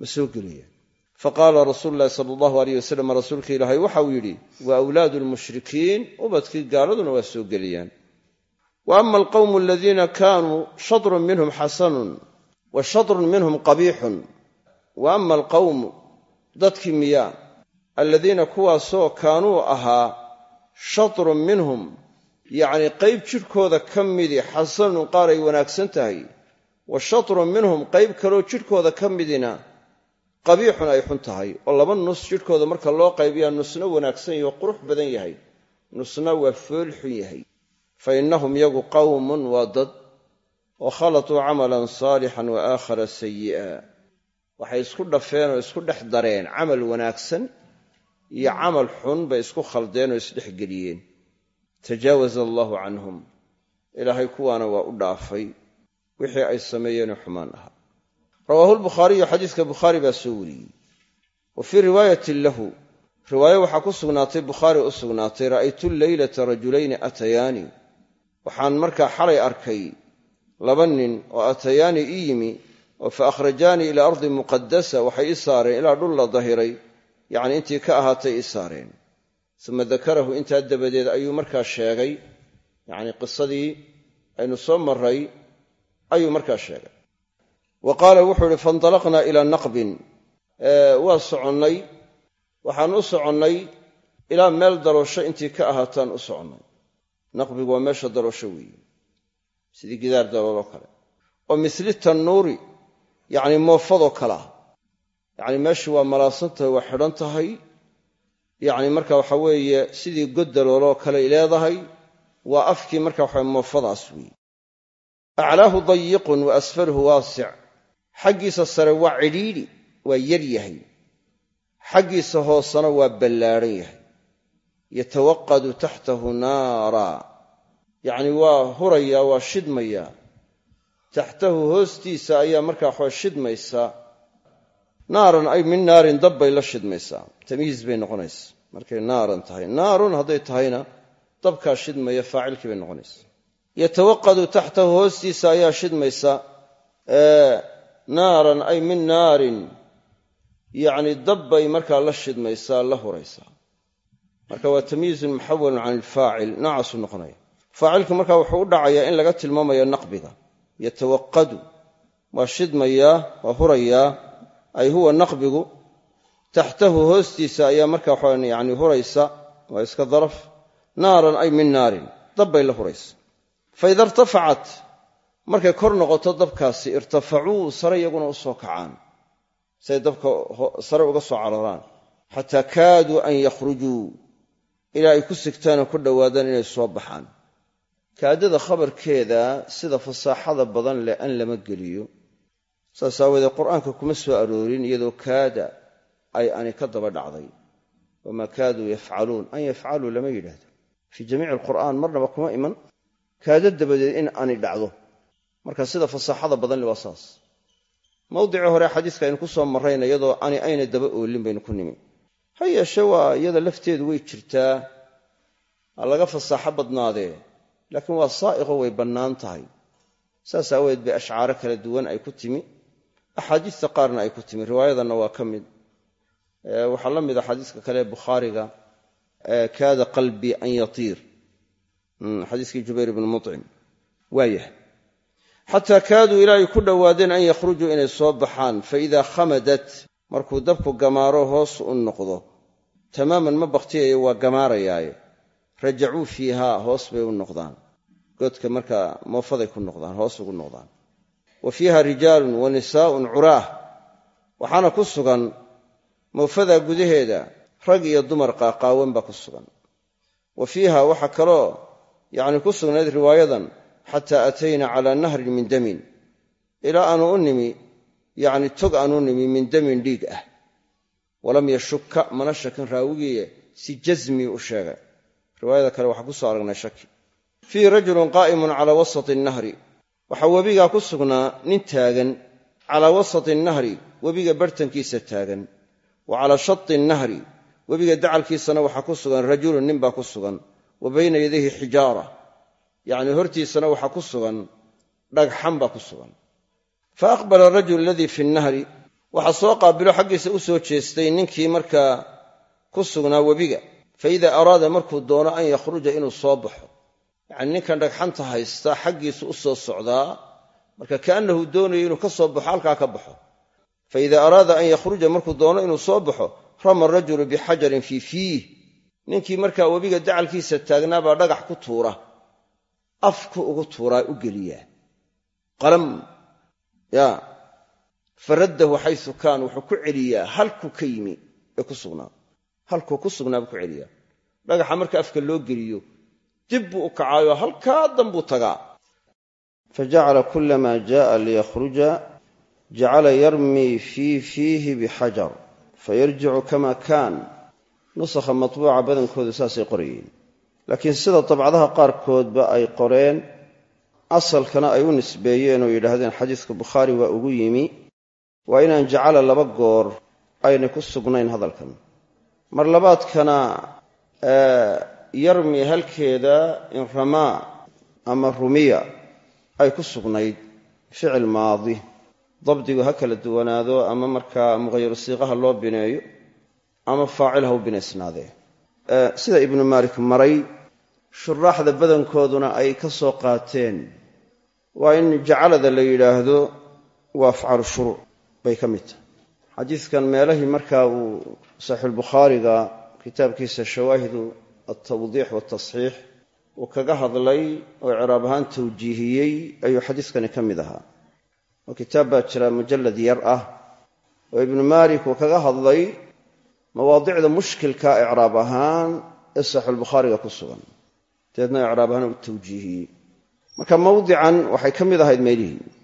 ma soo gelayaan faqaala rasuulu llahi sala allahu aleyh wasalam rasuulka ilaahay waxauu yidhi wa awlaadu lmushrikiin ubadkii gaaladuna waa soo gelayaan wa ama alqawmu aladiina kaanuu shadrun minhum xasanun wa shadrun minhum qabiixun. Wa ama alqawmu dadkii miyaa aladiina kuwaasoo kaanuu ahaa shadrun minhum yacnii qayb jidhkooda ka midii xasanun qaar ay wanaagsan tahay wa shadrun minhum qayb kaloo jidhkooda ka midina qabiixun ay xun tahay oo laba nus jidhkooda marka loo qaybiyaa nusna wanaagsan yahi oo qurux badan yahay. Nusna waa fool xun yahay. Fa innahum yagu qawmun waa dad oo khalatuu camalan saalixan wa aakhara sayi'a waxay isku dhafeen oo isku dhex dareen camal wanaagsan iyo camal xun bay isku khaldeen oo isdhexgeliyeen tajaawaza allaahu canhum. Ilaahay kuwaana waa u dhaafay. Wixii ay sameeyeenoo xumaan ahaa rawaahu lbukhaariyu xadiiska bukhaari baa soo wariyey. Wa fii riwaayatin lahu riwaaye waxaa ku sugnaatay bukhaari u sugnaatay ra'aytu leylata rajulayni atayaani. Waxaan markaa xalay arkay laba nin oo atayaani ii yimi oo fa akhrajaanii ilaa ardi muqadasa waxay ii saareen ilaa dhul la dahiray yacni intii ka ahaatay ii saareen. Uma dakarahu intaa dabadeed ayuu markaa sheegay yacni qisadii aynu soo maray ayuu markaa sheegay wa qaala wuxuu ihi faintalaqnaa ilaa naqbin. Waa soconnay. Waxaan u soconnay ilaa meel daloosho intii ka ahaataan u soconnay. Naqbigu waa meesha daloosho weeye. Sidii gidaar dalooloo kale. Oo misli tannuuri yacni moofadoo kale ah. Yacni meeshii waa malaasan tahay waa xidhan tahay. Yacni marka waxa weeye sidii god dalooloo kale leedahay waa afkii marka waxa moofadaas weeye. Aclaahu dayiqun wa asfaluhu waasic xaggiisa sare waa cidhiidhi waa yar yahay. Xaggiisa hoosena waa ballaadhan yahay. Yatawaqadu taxtahu naara. Yacni waa hurayaa waa shidmayaa taxtahu hoostiisa ayaa markaa waxaa shidmaysa. Naaran ay min naarin dab bay la shidmaysaa tamyiiz bay noqonaysa. Markay naaran tahay. Naarun hadday tahayna dabkaa shidmaya faacilkii bay noqonaysa. Yatawaqadu taxtahu hoostiisa ayaa shidmaysa naaran ay min naarin. Yacni dab bay markaa la shidmaysaa la huraysaa. Marka waa tamyiizun muxawalun can ilfaacil noocaasuu noqonaya. Faacilku markaa wuxuu u dhacayaa in laga tilmaamayo naqbiga. Yatawaqadu waa shidmayaa waa hurayaa ay huwa naqbigu. Taxtahu hoostiisa ayaa markaa waxaa yani huraysa waa iska daraf. Naaran ay min naarin dab bay la huraysa. Faida irtafacat markay kor noqoto dabkaasi irtafacuu sare iyaguna u soo kacaan. Say dabka sare uga soo cararaan. Xataa kaaduu an yakhrujuu. Ilaa ay ku sigtaanoo ku dhowaadaan inay soo baxaan. Kaadada khabarkeeda sida fasaaxada badan leh an lama geliyo. Saas qur'aanka kuma soo aroorin iyadoo kaada ay ani ka daba dhacday. Wamaa kaaduu yafcaluun. An yafcaluu lama yidhaahdo. Fii jamiici alqur'aan marnaba kuma iman. Kaado dabadeed in ani dhacdo marka sida fasaaxada badan waa saas. Mawdicii hore xadiiska aynu ku soo iyadoo ani ayna daba oolin baynu ku nimi. Ha yeeshe waa iyada lafteedu way jirtaa ha laga fasaaxo badnaadee laakiin waa saa'iqo way bannaan tahay. Saas aawadeed bay ashcaaro kala duwan ay ku timi axaadiista qaarna ay ku timi. Riwaayadanna waa ka mid. Waxaa la mida xadiiska kale bukhaariga kaada qalbii an yatiir. Xadiiskii jubayr ibni mucim waayah xataa kaaduu ilaa ay ku dhowaadeen an yakhrujuu inay soo baxaan faidaa khamadat markuu dabku gamaaro hoos u noqdo. Tamaaman ma bakhtiyayo waa gamaarayaaye rajacuu fiihaa hoos bay u noqdaan. Godka markaa moofaday ku noqdaan hoos ugu noqdaan. Wa fiiha rijaalun wa nisaa'un curaah. Waxaana ku sugan moofadaa gudaheeda rag iyo dumar qaaqaawan baa ku sugan. Wa fiiha waxaa kaloo yacni ku sugnayd riwaayadan xataa atayna calaa nahrin min damin. Ilaa aanu u nimi yacni tog aanu nimi min damin dhiig ah. Walam yashukka mana shakin raawigiiye si jasmii u sheegay. Riwaayada kale waxaa ku soo aragnay shaki. Fiihi rajulun qaa'imun calaa wasati nahri. Waxaa webigaa ku sugnaa nin taagan calaa wasati nahri webiga bartankiisa taagan. Wa calaa shati nahri webiga dacalkiisana waxaa ku sugan rajulun nin baa ku sugan. Wa bayna yadayhi xijaara yacnii hortiisana waxaa ku sugan dhagxan baa ku sugan. Fa aqbala arajulu aladii fi nnahri waxaa soo qaabilo xaggiisa u soo jeestay ninkii markaa ku sugnaa webiga. Fa idaa araada markuu doono an yakhruja inuu soo baxo. Yacni ninkan dhagxanta haysta xaggiisu u soo socdaa marka kaannahu doonayo inuu ka soo baxo halkaa ka baxo. Fa idaa araada an yakhruja markuu doono inuu soo baxo rama arajulu bixajarin fii fiih. Ninkii markaa webiga dacalkiisa taagnaabaa dhagax ku tuura afku ugu tuuraa u geliyaa qalam yaa faraddahu xaysu kaan wuxuu ku celiyaa halkuu ka yimi ee ku sugnaa. Halkuu ku sugnaa buu ku celiyaa. Dhagaxa marka afka loo geliyo dib buu u kacaayoo halkaa danbuu tagaa. Fa jacala kulamaa jaaa liyakhruja jacala yarmii fii fiihi bixajar fayarjicu kama kaan. Nusakha matbuuca badankoodu saasay qorayeen laakiin sida dabcadaha qaarkoodba ay qoreen asalkana ay u nisbeeyeen oo yidhaahdeen xadiiska bukhaari waa ugu yimi. Waa inaan jacala laba goor aynay ku sugnayn hadalkan. Mar labaadkana yarmi halkeeda in ramaa ama rumiya ay ku sugnayd ficil maadi. Dabdigu ha kala duwanaado ama markaa muqhayaru siiqaha loo bineeyo ama faacil ha u binaysnaadee sida ibnu maalik maray shuraaxda badankooduna ay ka soo qaateen. Waa in jacalada la yidhaahdo waa afcalu shuruuc bay ka mid tahay. Xadiidkan meelahii markaa uu saxiixulbukhaariga kitaabkiisa shawaahidu altawdiix waltasxiix uu kaga hadlay oo icraab ahaan tawjiihiyey ayuu xadiiskani ka mid ahaa. Oo kitaab baa jira mujallad yar ah oo ibnu maalik uu kaga hadlay mawaadicda mushkilka icraab ahaan ee saxiixulbukhaariga ku sugan dabeedna icraab ahaan uu tawjiihiyey marka mawdican waxay ka mid ahayd meelihii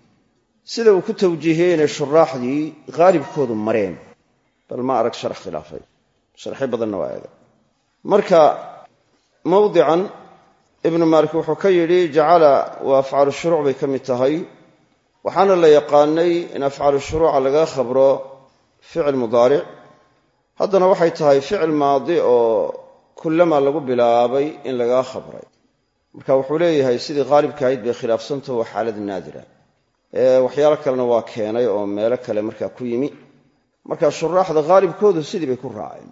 sida uu ku tawjiihiyey inay shuraaxdii haalibkoodu mareen. Bal ma arag sharax khilaafay. Sharxyo badanna waa eega. Marka mawdican ibnu maalik wuxuu ka yidhi jacala waa afcaalu shuruuc bay ka mid tahay. Waxaana la yaqaanay in afcalu shuruuca laga khabro ficil mudaaric. Haddana waxay tahay ficil maadi oo kullama lagu bilaabay in lagaa khabray marka wuxuu leeyahay sidii qaalibka ahayd bay khilaafsantaho waa xaalad naadira. Waxyaalo kalena waa keenay oo meelo kale markaa ku yimi. Marka shuraaxda qaalibkoodu sidii bay ku raaceen.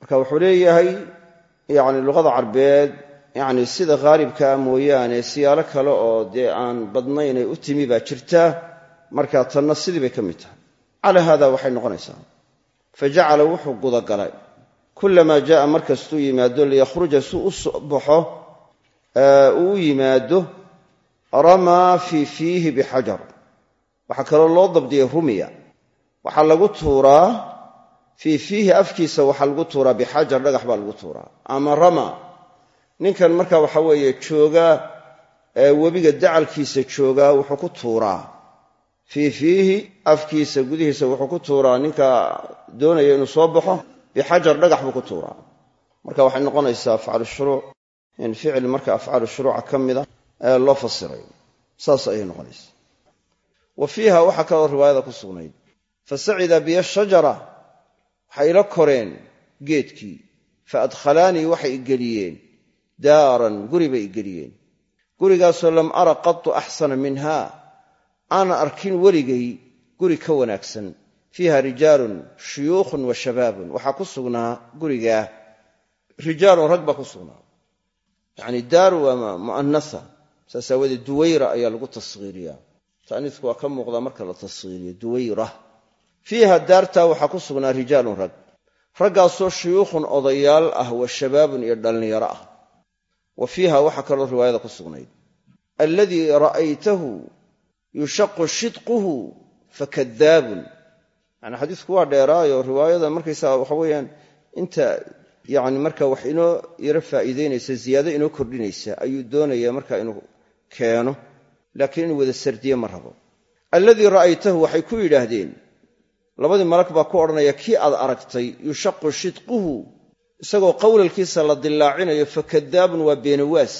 Marka wuxuu leeyahay yani luqada carbeed yani sida qaalibkaa mooyaane siyaalo kale oo dee aan badnaynay u timi baa jirta. Marka tanna sidii bay ka mid tahay. Calaa haada waxay noqonaysaa. Fa wuxuu gudagalay kulamaa jaaa markastuu yimaado liyakhruja suu u baxo uu yimaado ramaa fii fiihi bixajar waxaa kaloo loo dabdiyey rumiya. Waxaa lagu tuuraa fii fiihi afkiisa waxaa lagu tuuraa bixajar dhagax baa lagu tuuraa. Ama rama. Ninkan marka waxa weeye jooga webiga dacalkiisa joogaa wuxuu ku tuuraa. Fii fiihi afkiisa gudihiisa wuxuu ku tuuraa. Ninka doonaya inuu soo baxo bixajar dhagax buu ku tuuraa. Marka waxay noqonaysaa afcalu shuruuc in ficil marka afcaalu shuruuca ka mida ee loo fasiray. Saas ayay noqonaysaa. Wa fiiha waxaa kaloo riwaayada ku sugnayd. Fasacida biya shajara waxay ila koreen geedkii. Fa adkhalaanii waxay igeliyeen daaran guri bay igeliyeen gurigaasoo lam ara qatu axsana minha aanan arkin weligay guri ka wanaagsan fiiha rijaalun shuyuukhun wa shabaabun. Waxaa ku sugnaa gurigaa rijaalun rag baa ku sugnaa. Yacni daaru waa mu'anasa saas aawadeed duwayra ayaa lagu tashiiriyaa ta'niisku waa ka muuqdaa marka la tashiiriyo duwayra. Fiiha daartaa waxaa ku sugnaa rijaalun rag. Raggaasoo shuyuukhun odayaal ah wa shabaabun iyo dhallinyaro ah. Wa fiiha waxaa kaloo riwaayada ku sugnayd. Alladii ra'aytahu yushaqu shidquhu fakadaabun yani xadiisku waa dheeraayo riwaayada markaysaga waxa weeyaan inta yani marka wax inoo yaro faa'iidaynaysa ziyaado inoo kordhinaysa ayuu doonaya marka inuu keeno laakiin inuu wada sardiye ma rabo. Ra'aytahu waxay ku yidhaahdeen labadii malag baa ku odhanaya kii aad aragtay yushaqu shidquhu? Isagoo qowlalkiisa la dillaacinayo fakadaabun waa beenawaas.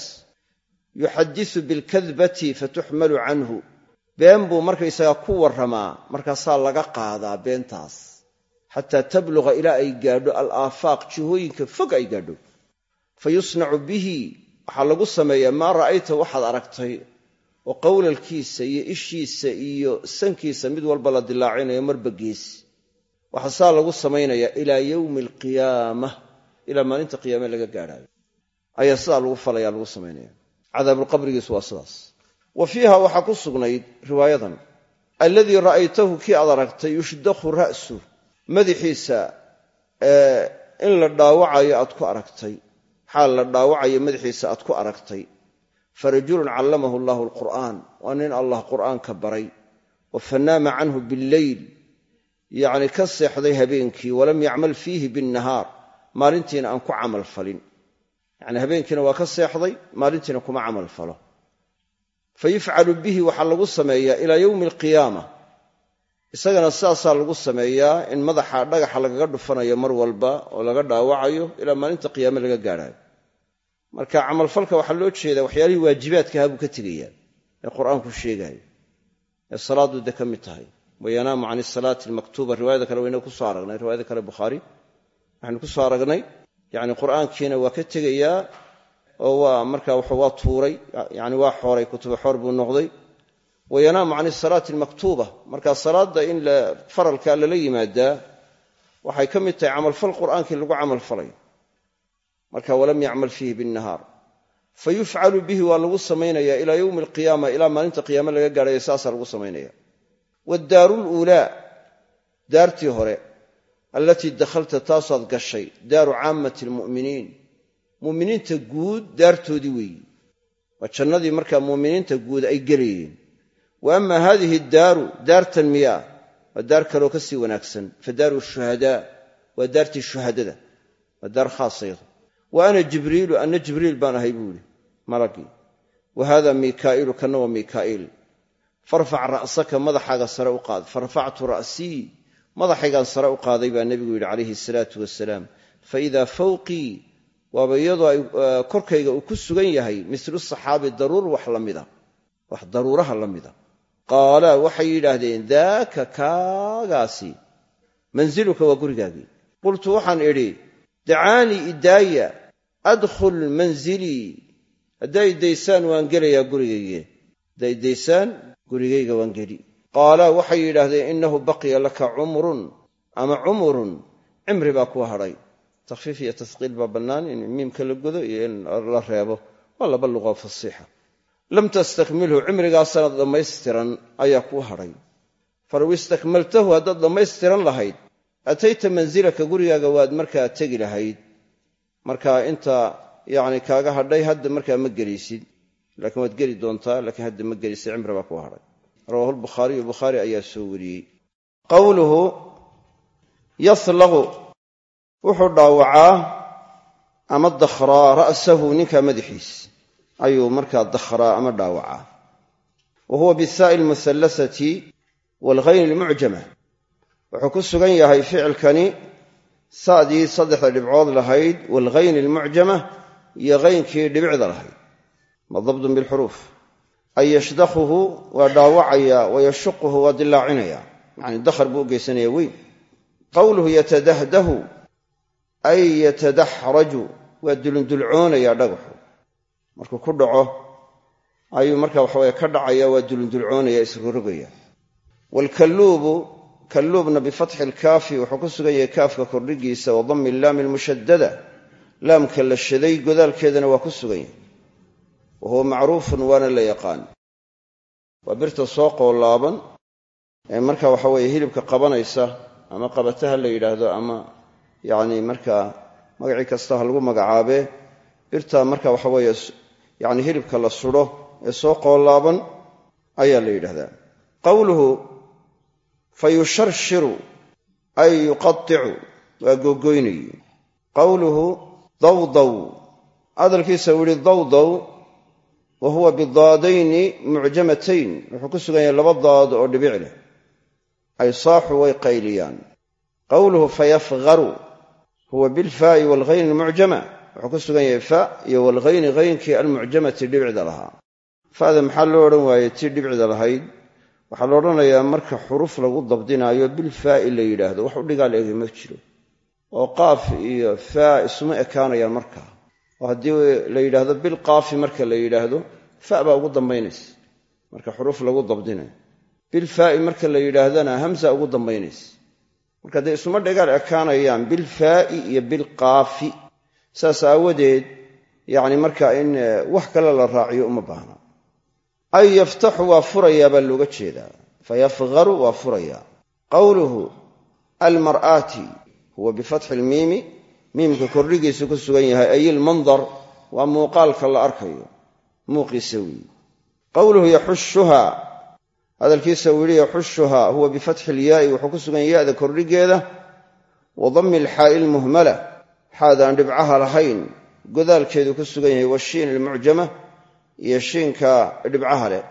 Yuxadisu bilkadbati fatuxmalu canhu been buu markaysagaa ku warramaa markaasaa laga qaadaa beentaas xataa tabluqa ilaa ay gaadho alaafaaq jihooyinka fog ay gaadho. Fa yusnacu bihi waxaa lagu sameeyaa maa ra'ayta waxaad aragtay? Oo qowlalkiisa iyo ishiisa iyo sankiisa mid walba la dilaacinayo marba geesi waxaa saa lagu samaynayaa ilaa yowmi alqiyaama ilaa maalinta qiyaame laga gaadhaayo. Ayaa sidaa lagu falaya lagu samaynaya cadaabulqabrigiisu waa sidaas wa fiiha waxaa ku sugnayd riwaayadan alladii ra'aytahu kii aad aragtay yushdaqu ra'su madaxiisa in la dhaawacayo aad ku aragtay xaal la dhaawacayo madaxiisa aad ku aragtay fa rajulun callamahu allahu alqur'aan waa nin allah qur'aanka baray wa fanaama canhu billeyl yacni ka seexday habeenkii walam yacmal fiihi binnahaar maalintiina aan ku camal falin. Yacni habeenkiina waa ka seexday maalintiina kuma camal fa yufcalu bihi waxaa lagu sameeyaa ilaa yowmi alqiyaama. Isagana sidaasaa lagu sameeyaa in madaxa dhagaxa lagaga dhufanayo mar walba oo laga dhaawacayo ilaa maalinta qiyaame laga gaadhaayo. Marka camalfalka waxaa loo jeedaa waxyaalihii waajibaadkaha buu ka tegayaa ee qur'aanku sheegaayo. Ee salaaddu ka mid tahay. Wayanaamu can isalaati almaktuuba riwaayada kale wayna ku soo aragnay. Riwaayada kale bukhaari waxaynu ku soo aragnay. Yacni qur'aankiina waa ka tegayaa oo waa marka waa tuuray yani waa xooray kutuba xoor buu noqday. Wayanaamu can isalaati almaktuuba. Marka salaadda in faralka lala yimaadaa waxay ka mid tahay camalfal qur'aankii lagu camalfalay marka walam yacmal fiihi binnahaar. Fa yufcalu bihi waa lagu samaynaya ilaa yowmi alqiyaama ilaa maalinta qiyaame laga gaadhayo saasaa lagu samaynaya. Waddaaru luulaa daartii hore allatii dakhalta taasaad gashay daaru caammati almu'miniin mu'miniinta guud daartoodii weeyi waa jannadii markaa mu'miniinta guud ay gelayeen wa ama haadihi daaru daartan miyaa waa daar kaloo ka sii wanaagsan. Fa daaru shuhadaa waa daartii shuhadada waa daar khaasaydu wa ana jibriilu anna jibriil baan ahay buu ihi malaggii. Wa haada miikaa'iilu kanna waa miikaa'iil farfac ra'saka madaxaaga sare u qaad. Farafactu ra'sii madaxaygaan sare u qaaday baa nebigu yidhi calayhi salaatu wasalaam fa idaa fawqii waaba iyadoo ay korkayga uu ku sugan yahay mislu saxaabi daruur wax la mida. Wax daruuraha la mida. Qaalaa waxay yidhaahdeen daaka kaagaasi. Manziluka waa gurigaagii qultu waxaan idhi dacaanii idaaya adkhul manzilii haddaa iddaysaan waan gelayaa gurigayge haddaa iddaysaan gurigayga waan geli. Qaalaa waxay yidhaahdeen innahu baqiya laka cumrun ama cumurun cimri baa kuu hadhay takhfiif iyo tasqiil baa bannaan in miimka la godo iyo in la reebo waa laba luqoo fasiixa lam tastakmilhu cimrigaasanaad dhammaystiran ayaa kuu hadhay falow istakmaltahu haddaad dhammaystiran lahayd atayta mansilaka gurigaaga waad markaa tegi lahayd markaa inta yacni kaaga hadhay hadda markaa ma gelaysid laakiin waad geli doontaa laakiin hadda ma gelaysid cimri baa kuu hadhay rawaahu lbukhaariyu bukhaari ayaa soo wariyey wuxuu dhaawacaa ama dakhraa ra'sahu ninka madaxiis. Ayuu markaa dakhraa ama dhaawacaa. Wa huwa bisaa'i almuhallasati waalghayni almucjama wuxuu ku sugan yahay ficilkani sa'dii saddexda dhibcood lahayd waalghayni almucjama iyo haynkii dhibicda lahayd. Madabdun bilxuruuf ay yashdakhuhu waa dhaawacaya wa yashuquhu waa dilaacinaya yacni dakhar buu u geysanaya weyn. Qowluhu yatadahdahu ay yatadaxraju waa dulundulcoonayaa dhagaxu. Markuu ku dhaco ayuu marka waxaweye ka dhacaya waa dulundulcoonaya isrorogaya waalkalluubu kalluubna bifatxi ilkaafi wuxuu ku sugan yahay kaafka kordhigiisa wa dammi illaami almushadada laamka la shaday godaalkeedana waa ku sugan yahay. Wa huwa macruufun waana la yaqaan. Waa birta soo qoolaaban ee marka waxa weeye hilibka qabanaysa ama qabataha la yidhaahdo ama yacni markaa magacii kasta ha lagu magacaabee birtaa marka waxa weeye yacni hilibka la sudho ee soo qoolaaban ayaa la yidhahdaa. Qowluhu fa yusharshiru ay yuqaicu waa googoynaye qowluhu dawdaw hadalkiisa uu yihi dawdaw wa huwa bidaadayni mucjamatayn wuxuu ku sugan yahay laba daad oo dhibic leh. Ay saaxu way qayliyaan. Qowluhu fayafgaru huwa bilfaa'i waalghayni almucjama wuxuu ku sugan yahay fa iyo waalghayni haynkii almucjamati dhibicda lahaa. Fa'da maxaa loo odhan waayey tii dhibicda lahayd? Waxaa la odhanayaa marka xuruf lagu dabdinaayo bilfaa'i la yidhaahdo. Wax u dhigaal egi ma jiro. Oo qaaf iyo faa isuma ekaanayaan markaa oo haddii la yidhaahdo bilqaafi marka la yidhaahdo fa baa ugu dambaynaysa marka xuruf lagu dabdinayo. Bilfaa'i marka la yidhaahdana hamsa ugu dambaynaysa marka dee isuma dhigaal ekaanayaan bilfaa'i iyo bilqaafi saas aawadeed yacni marka in wax kale la raaciyo uma baahna. Ay yaftaxu waa furayaa baa looga jeedaa. Fayafgaru waa furayaa. Qowluhu almar'aati huwa bifatxi lmiimi miimka kordhigiisu ku sugan yahay ay ilmandar waa muuqaalka la arkayo. Muuqiisa weeye. Qowluhu yaxushuha hadalkiisa uu yidhi yaxushuha huwa bifatxi ilyaai wuxuu ku sugan ya'da kordhigeeda wa dammi alxaa'i ilmuhmala xaada aan dhibcaha lahayn godaalkeedu ku sugan yahay washiin almucjama iyo shiinka dhibcaha leh.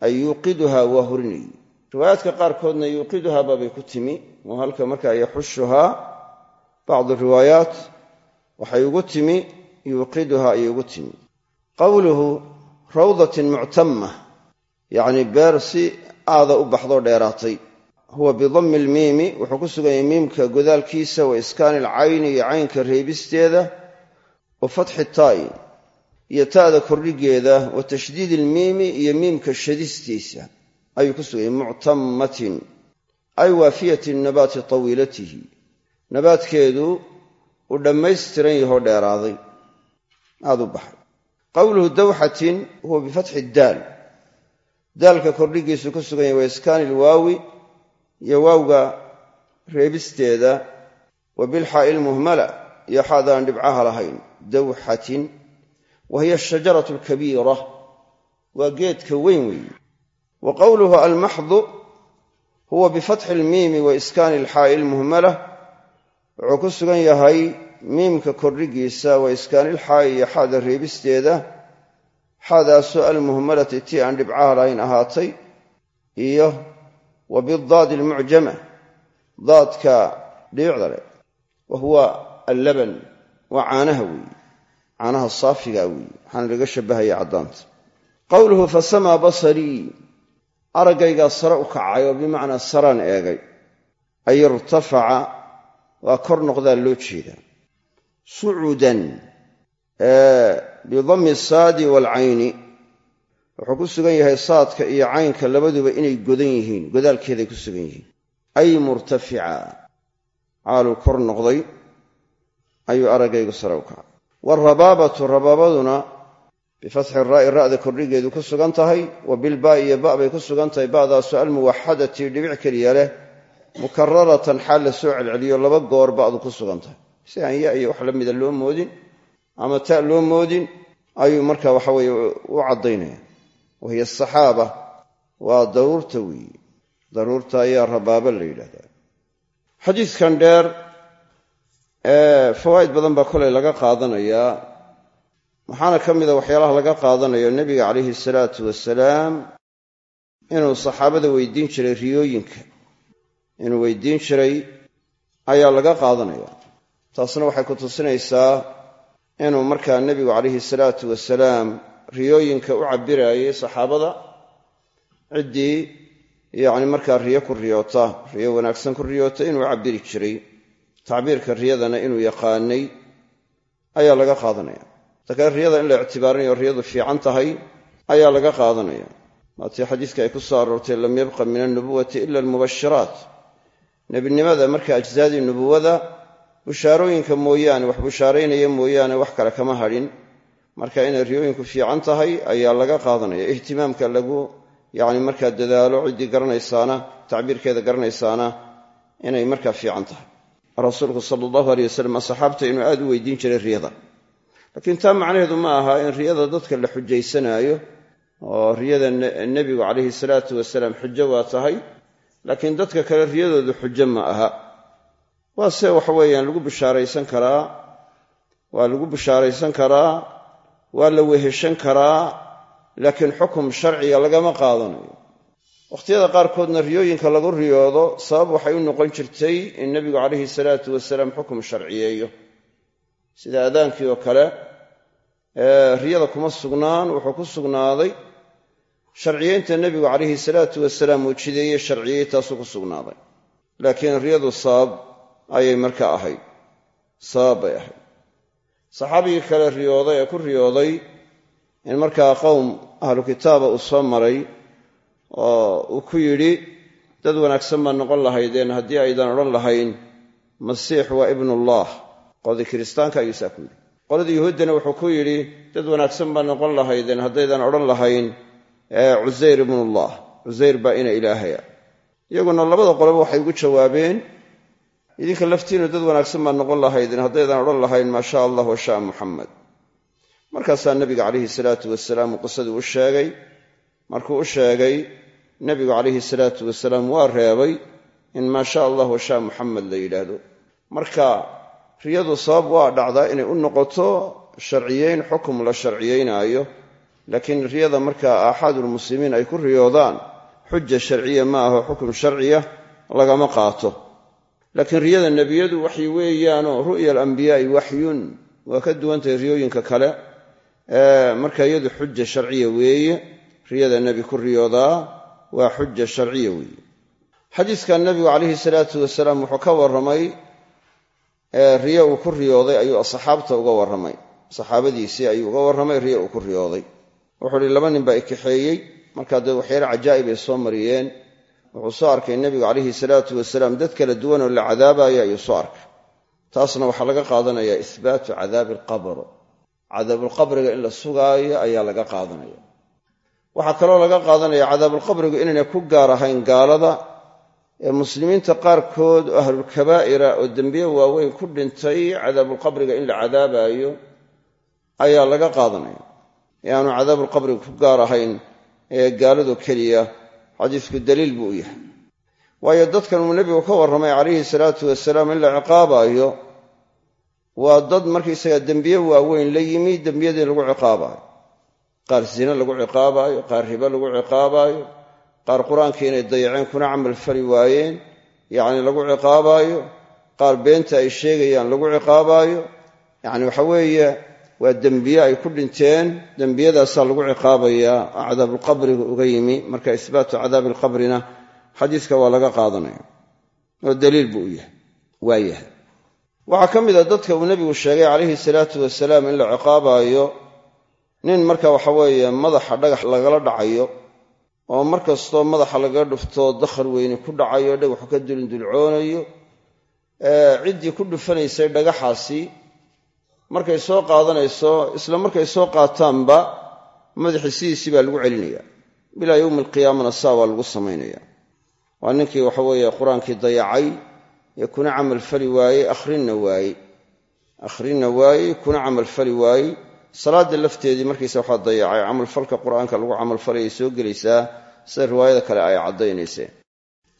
Ay yuuqiduha waa hurinayey riwaayaadka qaarkoodna yuuqiduhaa baabay ku timi. Oo halka markaa yaxushuhaa bacdu riwaayaat waxay ugu timi yuuqiduhaa ayay ugu timi. Qowluhu rawdatin muctamma yacni beer si aada u baxdoo dheeraatay. Huwa bidammi almiimi wuxuu ku sugan yahay miimka godaalkiisa wa iskaani alcayni iyo caynka reebisteeda wa fatxi taa'i iyo ta'da kordhigeeda wa tashdiidi ilmiimi iyo miimka shadistiisa. Ayuu ku sugayay muctammatin ay waafiyati nabaati tawiilatihi. Nabaadkeedu uu dhammaystiran yahoo dheeraaday. Aad u baxay. Qowluhu dawxatin huwa bifatxi daal daalka kordhigiisu ku sugan yahay wa iskaani ilwaawi iyo waawga reebisteeda wa bilxaa'i ilmuhmala iyo xaada aan dhibcaha lahayn dawxatin wa hiya ashajaratu alkabiira waa geedka weyn weeye wa qowluhu almaxdu huwa bifatxi ilmiimi wa iskaani ilxaa'i ilmuhmala wuxuu ku sugan yahay miimka kordhigiisa wa iskaanilxaa'i iyo xaada reebisteeda xaadaasoo almuhmalati tii aan dhibcaha lahayn ahaatay iyo wa bidaadi almucjama daadka dhibicda leh wa huwa allaban waa caanaha weeye caanaha saafigaa weeye waxaana laga shabbahaya caddaanta qowluhu fasamaa basarii araggaygaa sare u kacay oo bimacnaa saraan eegay ay irtafaca waa kor noqdaa loo jeedaa sucudan bidammi saadi waalcayni. Wuxuu ku sugan yahay saadka iyo caynka labaduba inay godan yihiin godaalkeeday ku sugan yihiin. Ay murtafica. Caaluu kor noqday. Ayuu araggaygu sare u kacay warabaabatu rabaabaduna bifatxi raa'i ra'da kordhigeedu ku sugan tahay wa bilbaa'i iyo ba' bay ku sugan tahay ba'daasu almuwaxadati dhibic keliya leh mukararatan xaal la soo celceliyo laba goor ba'du ku sugan tahay. Si aan ya iyo wax la mida loo moodin ama ta loo moodin ayuu marka waxaweye u caddaynaya. Wa hiya asaxaaba waa daruurta weeye. Daruurta ayaa rabaaba la yidhahdaa. Xadiidkan dheer fawaa'id badan baa kolay laga qaadanayaa waxaana ka mida waxyaalaha laga qaadanayo nebiga calayhi salaatu wasalaam inuu saxaabada weydiin jiray riyooyinka. Inuu weydiin jiray ayaa laga qaadanaya taasna waxay ku tusinaysaa inuu markaa nebigu calayhi salaatu wasalaam riyooyinka u cabbiraayay saxaabada ciddii yacni markaa riyo ku riyoota riyo wanaagsan ku riyoota inuu u cabbiri jiray. Tacbiirka riyadana inuu yaqaanay ayaa laga qaadanaya. Dakale riyada in la ictibaarinayo riyadu fiican tahay ayaa laga qaadanaya. Waatii xadiiska ay ku soo aroortay lam yabqa min alnubuwati ila almubashiraat nebinimada marka ajsaadii nubuwada bushaarooyinka mooyaane wax bushaaraynaya mooyaane wax kale kama hadhin. Marka inay riyooyinku fiican tahay ayaa laga qaadanaya. Ihtimaamka lagu yacni markaa dadaalo ciddii garanaysaana tacbiirkeeda garanaysaana inay markaa fiican tahay. Rasuulku sala allahu aleyh wasalam asxaabta inuu aad u weydiin jiray riyada. Laakiin taa macnaheedu ma aha in riyada dadka la xujaysanaayo oo riyada nebigu calayhi salaatu wasalaam xujo waa tahay. Laakiin dadka kale riyadoodu xujo ma aha waa se waxa weeyaan lagu bishaaraysan karaa waa lagu bishaaraysan karaa waa la weheshan karaa laakiin xukum sharciga lagama qaadanayo. Wakhtiyada qaarkoodna riyooyinka lagu riyoodo sabab waxay u noqon jirtay in nebigu calayhi salaatu wasalaam xukum sharciyeeyo. Sida adaankii oo kale riyada kuma sugnaan wuxuu ku sugnaaday sharciyeynta nebigu calayhi salaatu wasalaam uu jideeye sharciyey taasuu ku sugnaaday. Laakiin riyadu sabab ayay markaa ahayd sabab bay ahayd saxaabigii kale riyooday ee ku riyooday in markaa qowm ahlu kitaaba uu soo maray oo uu ku yidhi dad wanaagsan baa noqon lahaydeen haddii aydan odhan lahayn masiix waa ibnullah. Qoladii kiristaanka ayuu saa ku yidhi. Qoladii yuhuuddana wuxuu ku yidhi dad wanaagsan baa noqon lahaydeen haddaydan odhan lahayn cusayr ibnullah. Cusayr baa ina ilaahaya. Iyaguna labada qoloba waxay ugu jawaabeen idinka laftiinu dad wanaagsan baad noqon lahaydeen haddaydan odhan lahayn maa sha allah wa shaa muxamed markaasaa nebiga calayhi salaatu wasalaam uu qisadii u sheegay. Markuu u sheegay nebigu calayhi salaatu wasalaam waa reebay in maa sha allah wa shaa muxamed la yidhaahdo. Marka riyadu sabab waa dhacdaa inay u noqoto sharciyeyn xukum la sharciyeynaayo laakiin riyada markaa aaxaadulmuslimiin ay ku riyoodaan xuja sharciya ma aho xukum sharciya lagama qaato laakiin riyada nebiyadu waxay weeyaanoo ru'ya alambiyaai waxyun waa ka duwantahay riyooyinka kale. Marka iyadu xuja sharciya weeye riyada nebi ku riyoodaa waa xuja sharciya weeye. Xadiiskan nebigu calayhi salaatu wasalaam wuxuu ka warramay riyo uu ku riyooday ayuu asxaabta uga warramay. Saxaabadiisii ayuu uga warramay riyo uu ku riyooday. Wuxuu ihi laba nin baa ikaxeeyey markaa dee waxyaale cajaa'ib ay soo mariyeen wuxuu soo arkay nebigu calayhi salaatu wasalaam dad kala duwan oo la cadaabayo ayuu soo arkay. Taasna waxaa laga qaadanayaa ihbaatu cadaabi alqabr cadaabulqabriga in la sugaayo ayaa laga qaadanaya. Waxaa kaloo laga qaadanaya cadaabulqabrigu inaynay ku gaar ahayn gaalada ee muslimiinta qaarkood oo ahlulkabaa'ira oo dembiye waaweyn ku dhintay cadaabulqabriga in la cadaabayo ayaa laga qaadanaya. Ee aanu cadaabulqabriga ku gaar ahayn ee gaaladu keliya xadiisku daliil buu u yahay. Waayo dadkan uu nebigu ka warramay calayhi salaatu wasalaam in la ciqaabaayo waa dad markaysaga dembiye waaweyn la yimi dembiyadii lagu ciqaabaayo. Qaar zine lagu ciqaabaayo qaar ribe lagu ciqaabaayo qaar qur'aankii inay dayaceen kuna camal fali waayeen yacni lagu ciqaabaayo qaar beenta ay sheegayaan lagu ciqaabaayo. Yacni waxa weeye waa dembiye ay ku dhinteen. Dembiyadaasaa lagu ciqaabayaa cadaabulqabriga uga yimi. Marka isbaatu cadaabi alqabrina xadiiska waa laga qaadanaya oo daliil buu u yahay. Waa yahay. Waxaa ka mid a dadka uu nebigu sheegay calayhi salaatu wasalaam in la ciqaabaayo nin marka waxa weeye madaxa dhagax lagala dhacayo oo mar kastoo madaxa lagaga dhufto dakhar weyni ku dhacayo dhagaxu ka dulindulcoonayo ciddii ku dhufanaysay dhagaxaasi markay soo qaadanayso isla markay soo qaataanba madaxii sidiisii baa lagu celinaya. Ilaa yowmi alqiyaamana saa waa lagu samaynaya. Waa ninkii waxa weeye qur'aankii dayacay ee kuna camalfali waayey akhrinna waayey. Akhrinna waayey kuna camalfali waayey. Salaadda lafteedii markiisa waxaa dayacay camalfalka qur'aanka lagu camalfalayay soo gelaysaa. Sida riwaayada kale ay caddaynayseen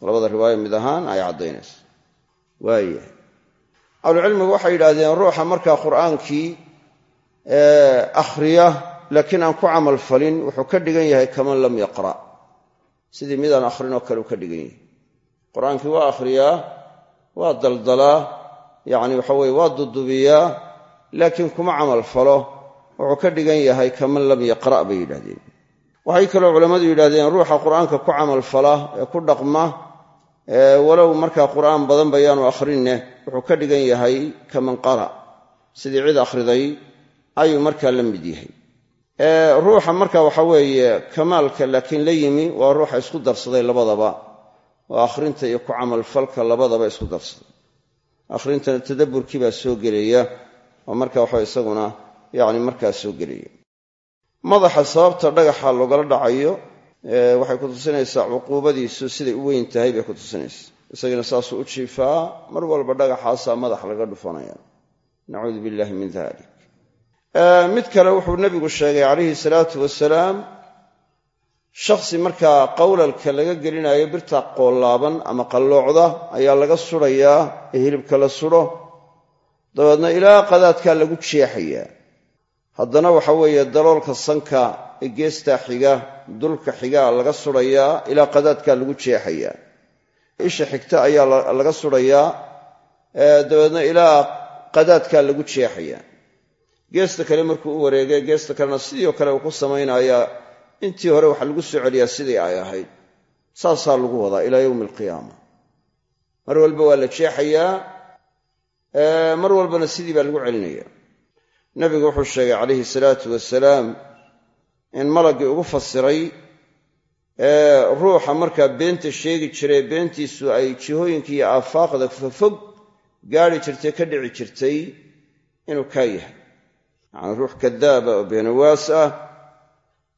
labada riwaayo mid ahaan ay caddaynayso waayahay ahlucilmigu waxay yidhaahdeen ruuxa markaa qur'aankii akhriya laakiin aan ku camalfalin wuxuu ka dhigan yahay kaman lam yaqra' sidii midaan akhrinoo kale u ka dhigan yahay. Qur'aankii waa akhriyaa waa daldalaa yacni waxa weye waa dudubiyaa laakiin kuma camalfalo wuxuu ka dhigan yahay kaman lam yaqra' bay yidhahdeen waxay kaloo culammadu yidhahdeen ruuxa qur'aanka ku camalfala ee ku dhaqma walow markaa qur'aan badan bayaanu akhrinne wuxuu ka dhigan yahay kaman qara' sidii cid akhriday ayuu markaa la mid yahay. Ruuxa marka waxa weeye kamaalka laakiin la yimi waa ruuxa isku darsaday labadaba. Oo akhrinta iyo ku camalfalka labadaba isku darsaday. Akhrintana tadabburkii baa soo gelaya oo marka waxa isaguna yacni markaa soo gelaya madaxa sababta dhagaxa loogala dhacayo waxay ku tusinaysaa cuquubadiisu siday u weyn tahay bay ku tusinaysaa. Isagana saasuu u jiifaa mar walba dhagaxaasaa madax laga dhufanaya. Nacuudu billahi min dalik mid kale wuxuu nebigu sheegay calayhi salaatu wasalaam shakhsi markaa qowlalka laga gelinayo birta qoollaaban ama qalloocda ayaa laga surayaa ee hilibka la sudho dabeedna ilaa qadaadkaa lagu jeexayaa. Haddana waxa weeye daloolka sanka ee geestaa xiga dulka xigaa laga sudhayaa ilaa qadaadkaa lagu jeexayaa. Isha xigta ayaa laga sudhayaa dabeedna ilaa qadaadkaa lagu jeexayaa. Geesta kale markuu u wareegay geesta kalena sidii kale uu ku samaynayaa intii hore waxaa lagu soo celiyaa sidii ay ahayd. Saasaa lagu wadaa ilaa yowmi alqiyaama mar walba waa la jeexayaa mar walbana sidii baa lagu celinaya nabigu wuxuu sheegay calayhi salaatu wasalaam in malaggii ugu fasiray ruuxa markaa beenta sheegi jiray beentiisu ay jihooyinka iyo aafaaqda fofog gaari jirtay ka dhici jirtay inuu kaa yahay. Yacni ruux kadaaba oo beenawaas ah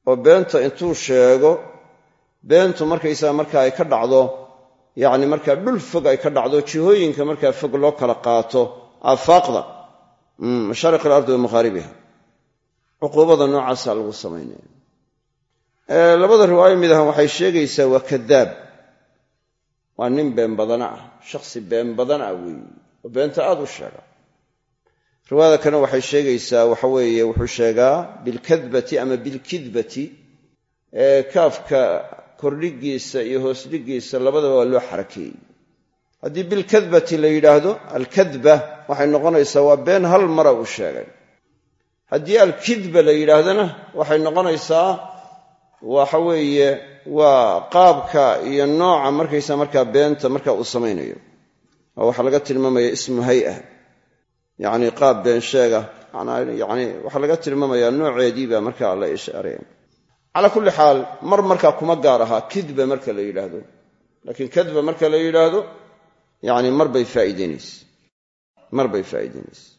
oo beenta intuu sheego beentu markaysaga marka ay ka dhacdo yacni markaa dhul fog ay ka dhacdo jihooyinka markaa fog loo kala qaato aafaaqda mashaariq alardi wa makhaaribiha cuquubada noocaasa lagu samaynaya. Labada riwaayo mid ahan waxay sheegaysaa waa kadaab. Waa nin been badana ah shakhsi been badan ah weeye oo beenta aad u sheega. Riwaayada kalena waxay sheegaysaa waxa weeye wuxuu sheegaa bilkadbati ama bilkidbati. Kaafka kordhigiisa iyo hoosdhigiisa labadaba waa loo xarakeeyey haddii bilkadbati la yidhaahdo alkadba waxay noqonaysaa waa been hal mara uu sheegay haddii alkidba la yidhaahdana waxay noqonaysaa waxa weeye waa qaabka iyo nooca markaysa markaa beenta marka uu samaynayo. Oo waxaa laga tilmaamaya ismu hay'a. Yacni qaab been sheega yani waxaa laga tilmaamayaa nooceediibaa markaa la ishaareen calaa kulli xaal mar markaa kuma gaar ahaa kidba marka la yidhaahdo. Laakiin kadba marka la yidhaahdo yani marbay faa'iideynayse mar bay faa'iideynayse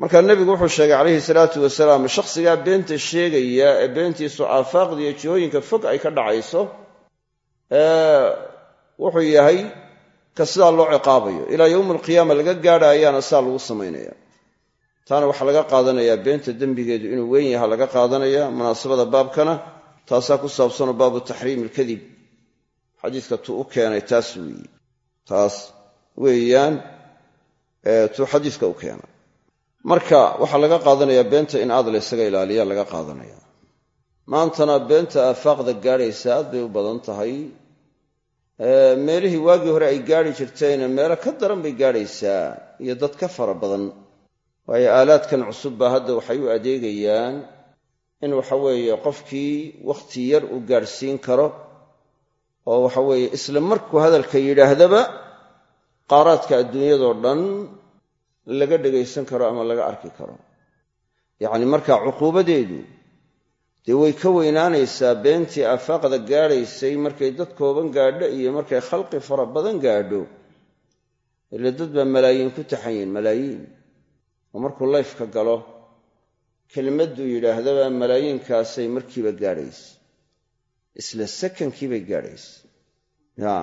marka nebigu wuxuu sheegay calayhi salaatu wasalaam shakhsigaa beenta sheegaya ee beentiisu aafaaqda iyo jihooyinka fog ay ka dhacayso wuxuu yahay ka sidaa loo ciqaabayo. Ilaa yowmi alqiyaama laga gaadhaayaana saa lagu samaynaya. Taana waxaa laga qaadanayaa beenta dembigeedu inuu weyn yaha laga qaadanaya munaasabada baabkana taasaa ku saabsanoo baabu taxriimi alkadib xadiiska tuu u keenay taas weeye taas weeyaan tuu xadiiska u keenay marka waxaa laga qaadanayaa beenta in aad la ysaga ilaaliya laga qaadanaya. Maantana beenta aafaaqda gaadhaysa aad bay u badan tahay. Meelihii waagii hore ay gaadhi jirtayna meelo ka daran bay gaadhaysaa iyo dad ka fara badan. Waayo aalaadkan cusub baa hadda waxay u adeegayaan in waxa weeye qofkii wakhti yar uu gaadhsiin karo oo waxa weeye isla markuu hadalka yidhaahdaba qaaraadka adduunyadoo dhan laga dhegaysan karo ama laga arki karo. Yacni markaa cuquubadeedu dee way ka weynaanaysaa beentii aafaaqda gaadhaysay markay dad kooban gaadho iyo markay khalqi fara badan gaadho ile dad baa malaayiin ku taxan yihiin malaayiin. Oo markuu layfka galo kelmadduu yidhaahdaba malaayiinkaasay markiiba gaadhaysa isla sakankiibay gaadhaysa ya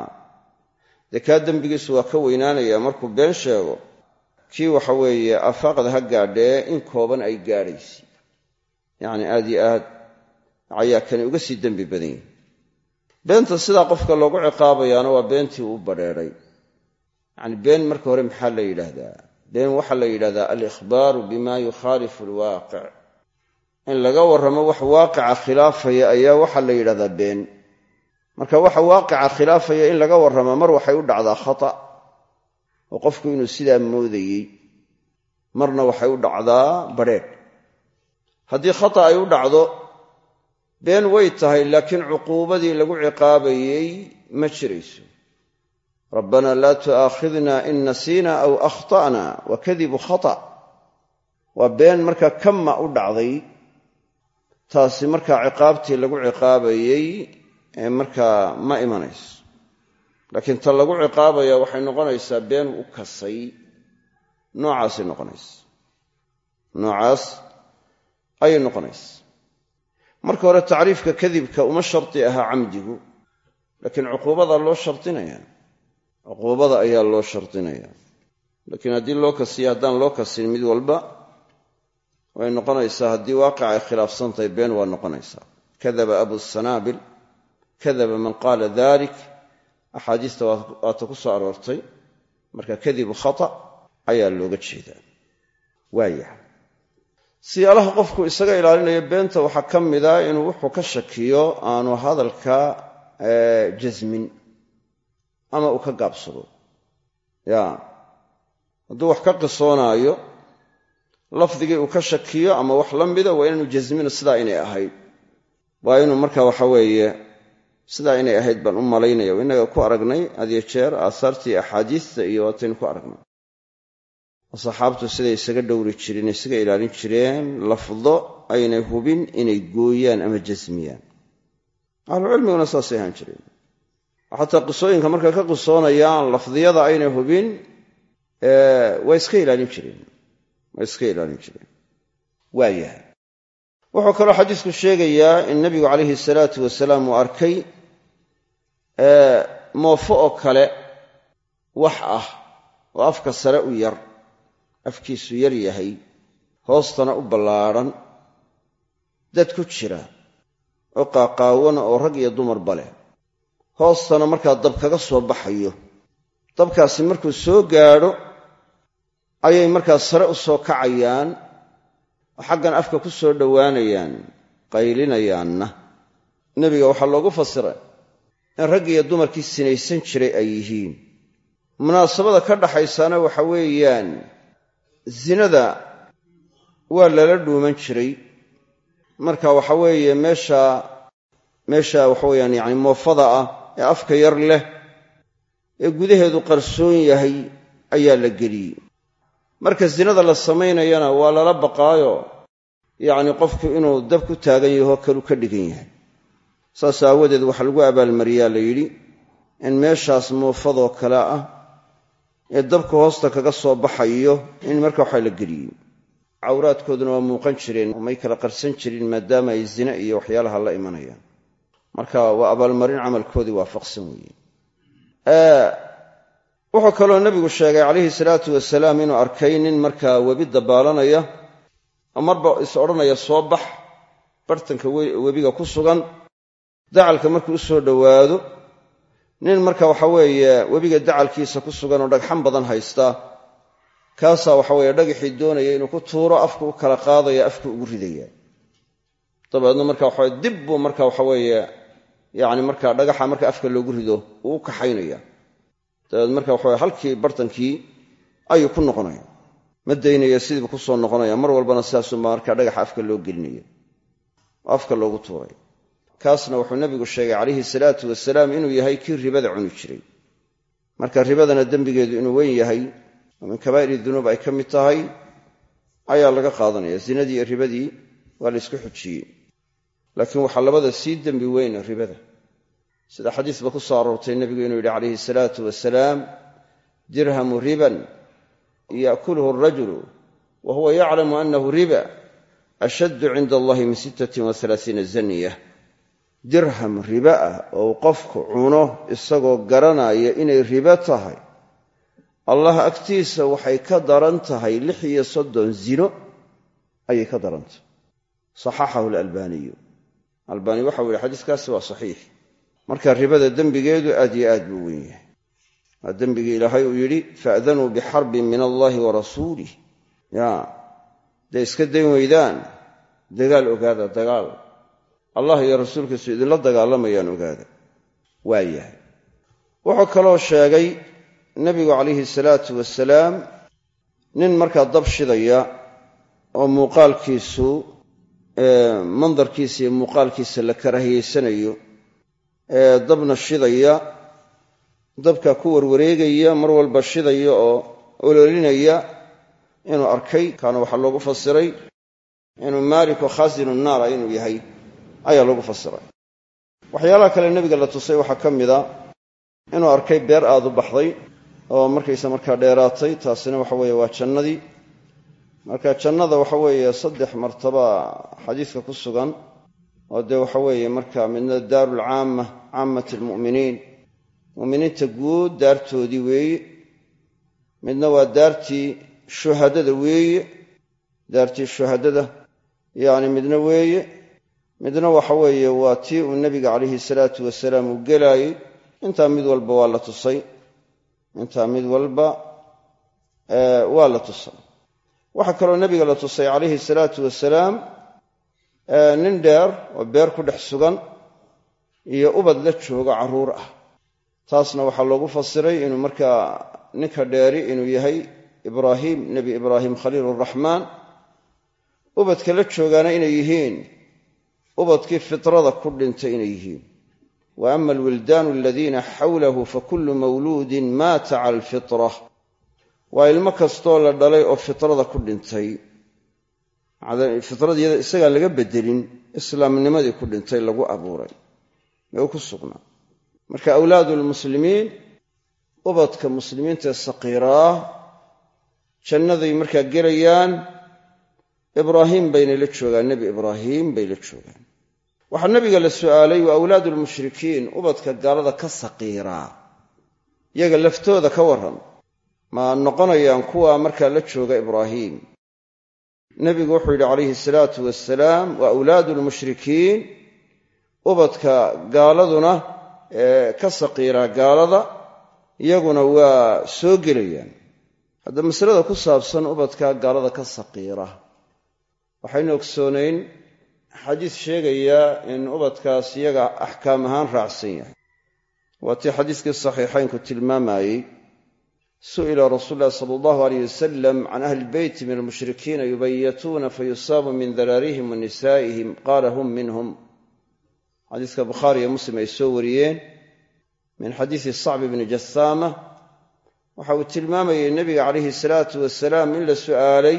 dee kaa dembigiisu waa ka weynaanayaa markuu been sheego kii waxa weeye aafaaqda ha gaadhee in kooban ay gaadhaysa yacni aad yo aad ayaa kani uga sii dembi badan beenta sidaa qofka loogu ciqaabayaana waa beentii uu badheedhay yacni been marka hore maxaa la yidhaahdaa? Been waxaa la yidhahdaa alikhbaaru bima yukhaalifu alwaaqic in laga warramo wax waaqica khilaafaya ayaa waxaa la yidhahdaa been. Marka waxa waaqica khilaafaya in laga warrama mar waxay u dhacdaa khata oo qofku inuu sidaa moodayey marna waxay u dhacdaa badrheedh haddii khata ay u dhacdo been way tahay laakiin cuquubadii lagu ciqaabayey ma jirayso. Rabbana laa tu'aakhidna in nasiina aw akhta'na wa kadibu khata. Waa been markaa kama u dhacday taasi markaa ciqaabtii lagu ciqaabayey ee markaa ma imanayso laakiin ta lagu ciqaabaya waxay noqonaysaa been u kasay. Noocaasay noqonaysa noocaas ayay noqonaysa marka hore tacriifka kadibka uma shardi ahaa camdigu. Laakiin cuquubada loo shardinaya cuquubada ayaa loo shardinaya laakiin haddii loo kasiyo haddaan loo kasin mid walba way noqonaysaa. Haddii waaqic ay khilaafsan tahay been waa noqonaysaa. Kadaba abu sanaabil kadaba man qaala dalik axaadiista waata ku soo aroortay. Marka kadibu khata ayaa looga jeedaa. Waayahay siyaalaha qofku isaga ilaalinayo beenta waxaa ka mida inuu wuxuu ka shakiyo aanu hadalka jasmin ama uu ka gaabsado. Ya. Hadduu wax ka qisoonaayo lafdigii uu ka shakiyo ama wax la mida waa inaanu jasmino sidaa inay ahayd. Waa inuu marka waxa weeye sidaa inay ahayd baan u malaynaya innaga ku aragnay hadiyo jeer aahaartii axaadiista iyo waataynu ku aragnay. Oo siday isaga dhowri jireen isaga ilaalin jireen lafdo aynay hubin inay gooyaan ama jasmiyaan. Ahlucilmiguna saasay ahaan jireen. Xataa qisooyinka markay ka qisoonayaan lafdiyada aynay hubin waa iska ilaalin jireen. Waa iska ilaalin jireen. Waayahay. Wuxuu kaloo xadiisku sheegayaa in nebigu calayhi salaatu wasalaam uu arkay moofo oo kale wax ah oo afka sare u yar afkiisu yar yahay hoostana u ballaadhan dad ku jira oo qaaqaawana oo rag iyo dumarba leh. Hoostana markaa dab kaga soo baxayo. Dabkaasi markuu soo gaadho ayay markaa sare u soo kacayaan oo xaggan afka ku soo dhowaanayaan qaylinayaanna nebiga waxaa loogu fasiray in rag iyo dumarkii sinaysan jiray ay yihiin. Munaasabada ka dhaxaysana waxa weeyaan zinada waa lala dhuuman jiray. Marka waxa weeye meesha meesha waxa weyaan yacni moofada ah ee afka yar leh ee gudaheedu qarsoon yahay ayaa la geliyey. Marka zinada la samaynayana waa lala baqaayo yacni qofku inuu dab ku taagan yaho kalu ka dhigan yahay saas aawadeed waxaa lagu abaalmariyaa la yidhi in meeshaas moofadoo kale ah ee dabka hoosta kaga soo baxayo in marka waxa la geliyey cawraadkooduna waa muuqan jireen may kala qarsan jirin maadaama ay zine iyo waxyaalaha la imanayaan. Marka waa abaalmarin camalkoodii waafaqsan weeye. Wuxuu kaloo nebigu sheegay calayhi salaatu wasalaam inuu arkay nin markaa webi dabaalanaya oo marba is odhanaya soo bax bartanka webiga ku sugan dacalka markuu u soo dhowaado nin marka waxa weeye webiga dacalkiisa ku sugan oo dhagxan badan haysta kaasaa waxa weeye dhagaxii doonaya inuu ku tuuro afku u kala qaadaya afku ugu ridaya. Dabeedna marka waxa dib buu marka waxa weeye yacni marka dhagaxa marka afka loogu rido uu kaxaynaya. Dabeed marka waxa halkii bartankii ayuu ku noqonaya. Ma daynaya sidiibu ku soo noqonaya. Mar walbana sidaasuma markaa dhagaxa afka loo gelinaya oo afka loogu tuuray kaasna wuxuu nebigu sheegay calayhi salaatu wasalaam inuu yahay kii ribada cuni jiray. Marka ribadana dembigeedu inuu weyn yahay oo min kabaa'iri dunuub ay ka mid tahay ayaa laga qaadanaya. Zinadii iyo ribadii waa la ysku xujiyey. Laakiin waxaa labada sii dembi weyna ribada. Sida xadiisba ku soo aroortay nebigu inuu yidhi calayhi salaatu wasalaam dirhamu riban yaakuluhu arajulu wa huwa yaclamu annahu riba ashaddu cinda allahi min sittatin wa alaaiina zaniya dirham riba ah oo qofku cuno isagoo garanaya inay ribo tahay. Allah agtiisa waxay ka daran tahay lix iyo soddon zino ayay ka daran tahay. Saxaxahu alalbaaniyu albaani waxau yihi xadiiskaasi waa saxiix. Marka ribada dembigeedu aad yo aad buu weyn yahay. Waa dembigii ilaahay uu yidhi faadanuu bixarbin min allaahi wa rasuulih ya hadday iska dayn weydaan? Dagaal ogaada dagaal allah iyo rasuulkiisu idinla dagaalamayaan ogaada. Waa yahay. Wuxuu kaloo sheegay nebigu calayhi salaatu wasalaam nin markaa dab shidaya oo muuqaalkiisu mandarkiisa iyo muuqaalkiisa la karaahiyeysanayo ee dabna shidaya dabka ku warwareegaya mar walba shidaya oo ololinaya inuu arkay. Kaana waxaa loogu fasiray inuu maaliku khaasinu naara inuu yahay ayaa loogu fasiray. Waxyaalaha kale nebiga la tusay waxaa ka mid a inuu arkay beer aad u baxday oo markaysa markaa dheeraatay taasina waxa weeye waa jannadii. Marka jannada waxa weeye saddex martaba xadiiska ku sugan oo dee waxa weeye marka midna daaru lcaama caamati almu'miniin mu'miniinta guud daartoodii weeye midna waa daartii shuhadada weeye daartii shuhadada yacni midna weeye midna waxa weeye waa tii uu nebiga calayhi salaatu wasalaam uu gelaayey intaa mid walba waa la tusay. Intaa mid walba waa la tusay. Waxaa kaloo nebiga la tusay calayhi salaatu wasalaam nin dheer oo beer ku dhex sugan iyo ubad la jooga carruur ah. Taasna waxaa loogu fasiray inuu markaa ninka dheeri inuu yahay ibraahim nebi ibraahim khaliil araxmaan ubadka la joogaana inay yihiin ubadkii fitrada ku dhintay inay yihiin. Wa ama alwildaanu aladiina xawlahu fakullu mawluudin maata cala alfitra. Waa ilmo kastoo la dhalay oo fitrada ku dhintay. Fitradiiyada isagaan laga bedelin islaamnimadii ku dhintay lagu abuuray. Ee uu ku sugnaa. Marka awlaadu lmuslimiin ubadka muslimiintaee saqiiraa jannaday markaa gelayaan ibraahim baynay la joogaan nebi ibraahim bay la joogaan. Waxaa nabiga la su'aalay wa awlaadu lmushrikiin ubadka gaalada ka saqiiraa yaga laftooda ka warran. Ma noqonayaan kuwa markaa la jooga ibraahim. Nebigu wuxuu yidhi calayhi salaatu wasalaam wa awlaadu lmushrikiin ubadka gaaladuna ee ka saqiiraa gaalada iyaguna waa soo gelayaan. Hadda masalada ku saabsan ubadka gaalada ka saqiira waxaynu ogsoonayn xadiis sheegaya in ubadkaas iyaga axkaam ahaan raacsan yahay. Waa tii xadiiskii saxiixaynku tilmaamayey su'ila rasuul ulahi sala allahu aleyh wasalam can ahli ilbeyti min almushrikiina yubayatuuna fayusaabu min daraarihim wa nisaa'ihim qaala hum minhum. Xadiiska bukhaari iyo muslim ay soo wariyeen min xadiisi sacbi bni jasaama waxa uu tilmaamayey nebiga calayhi salaatu wasalaam in la su'aalay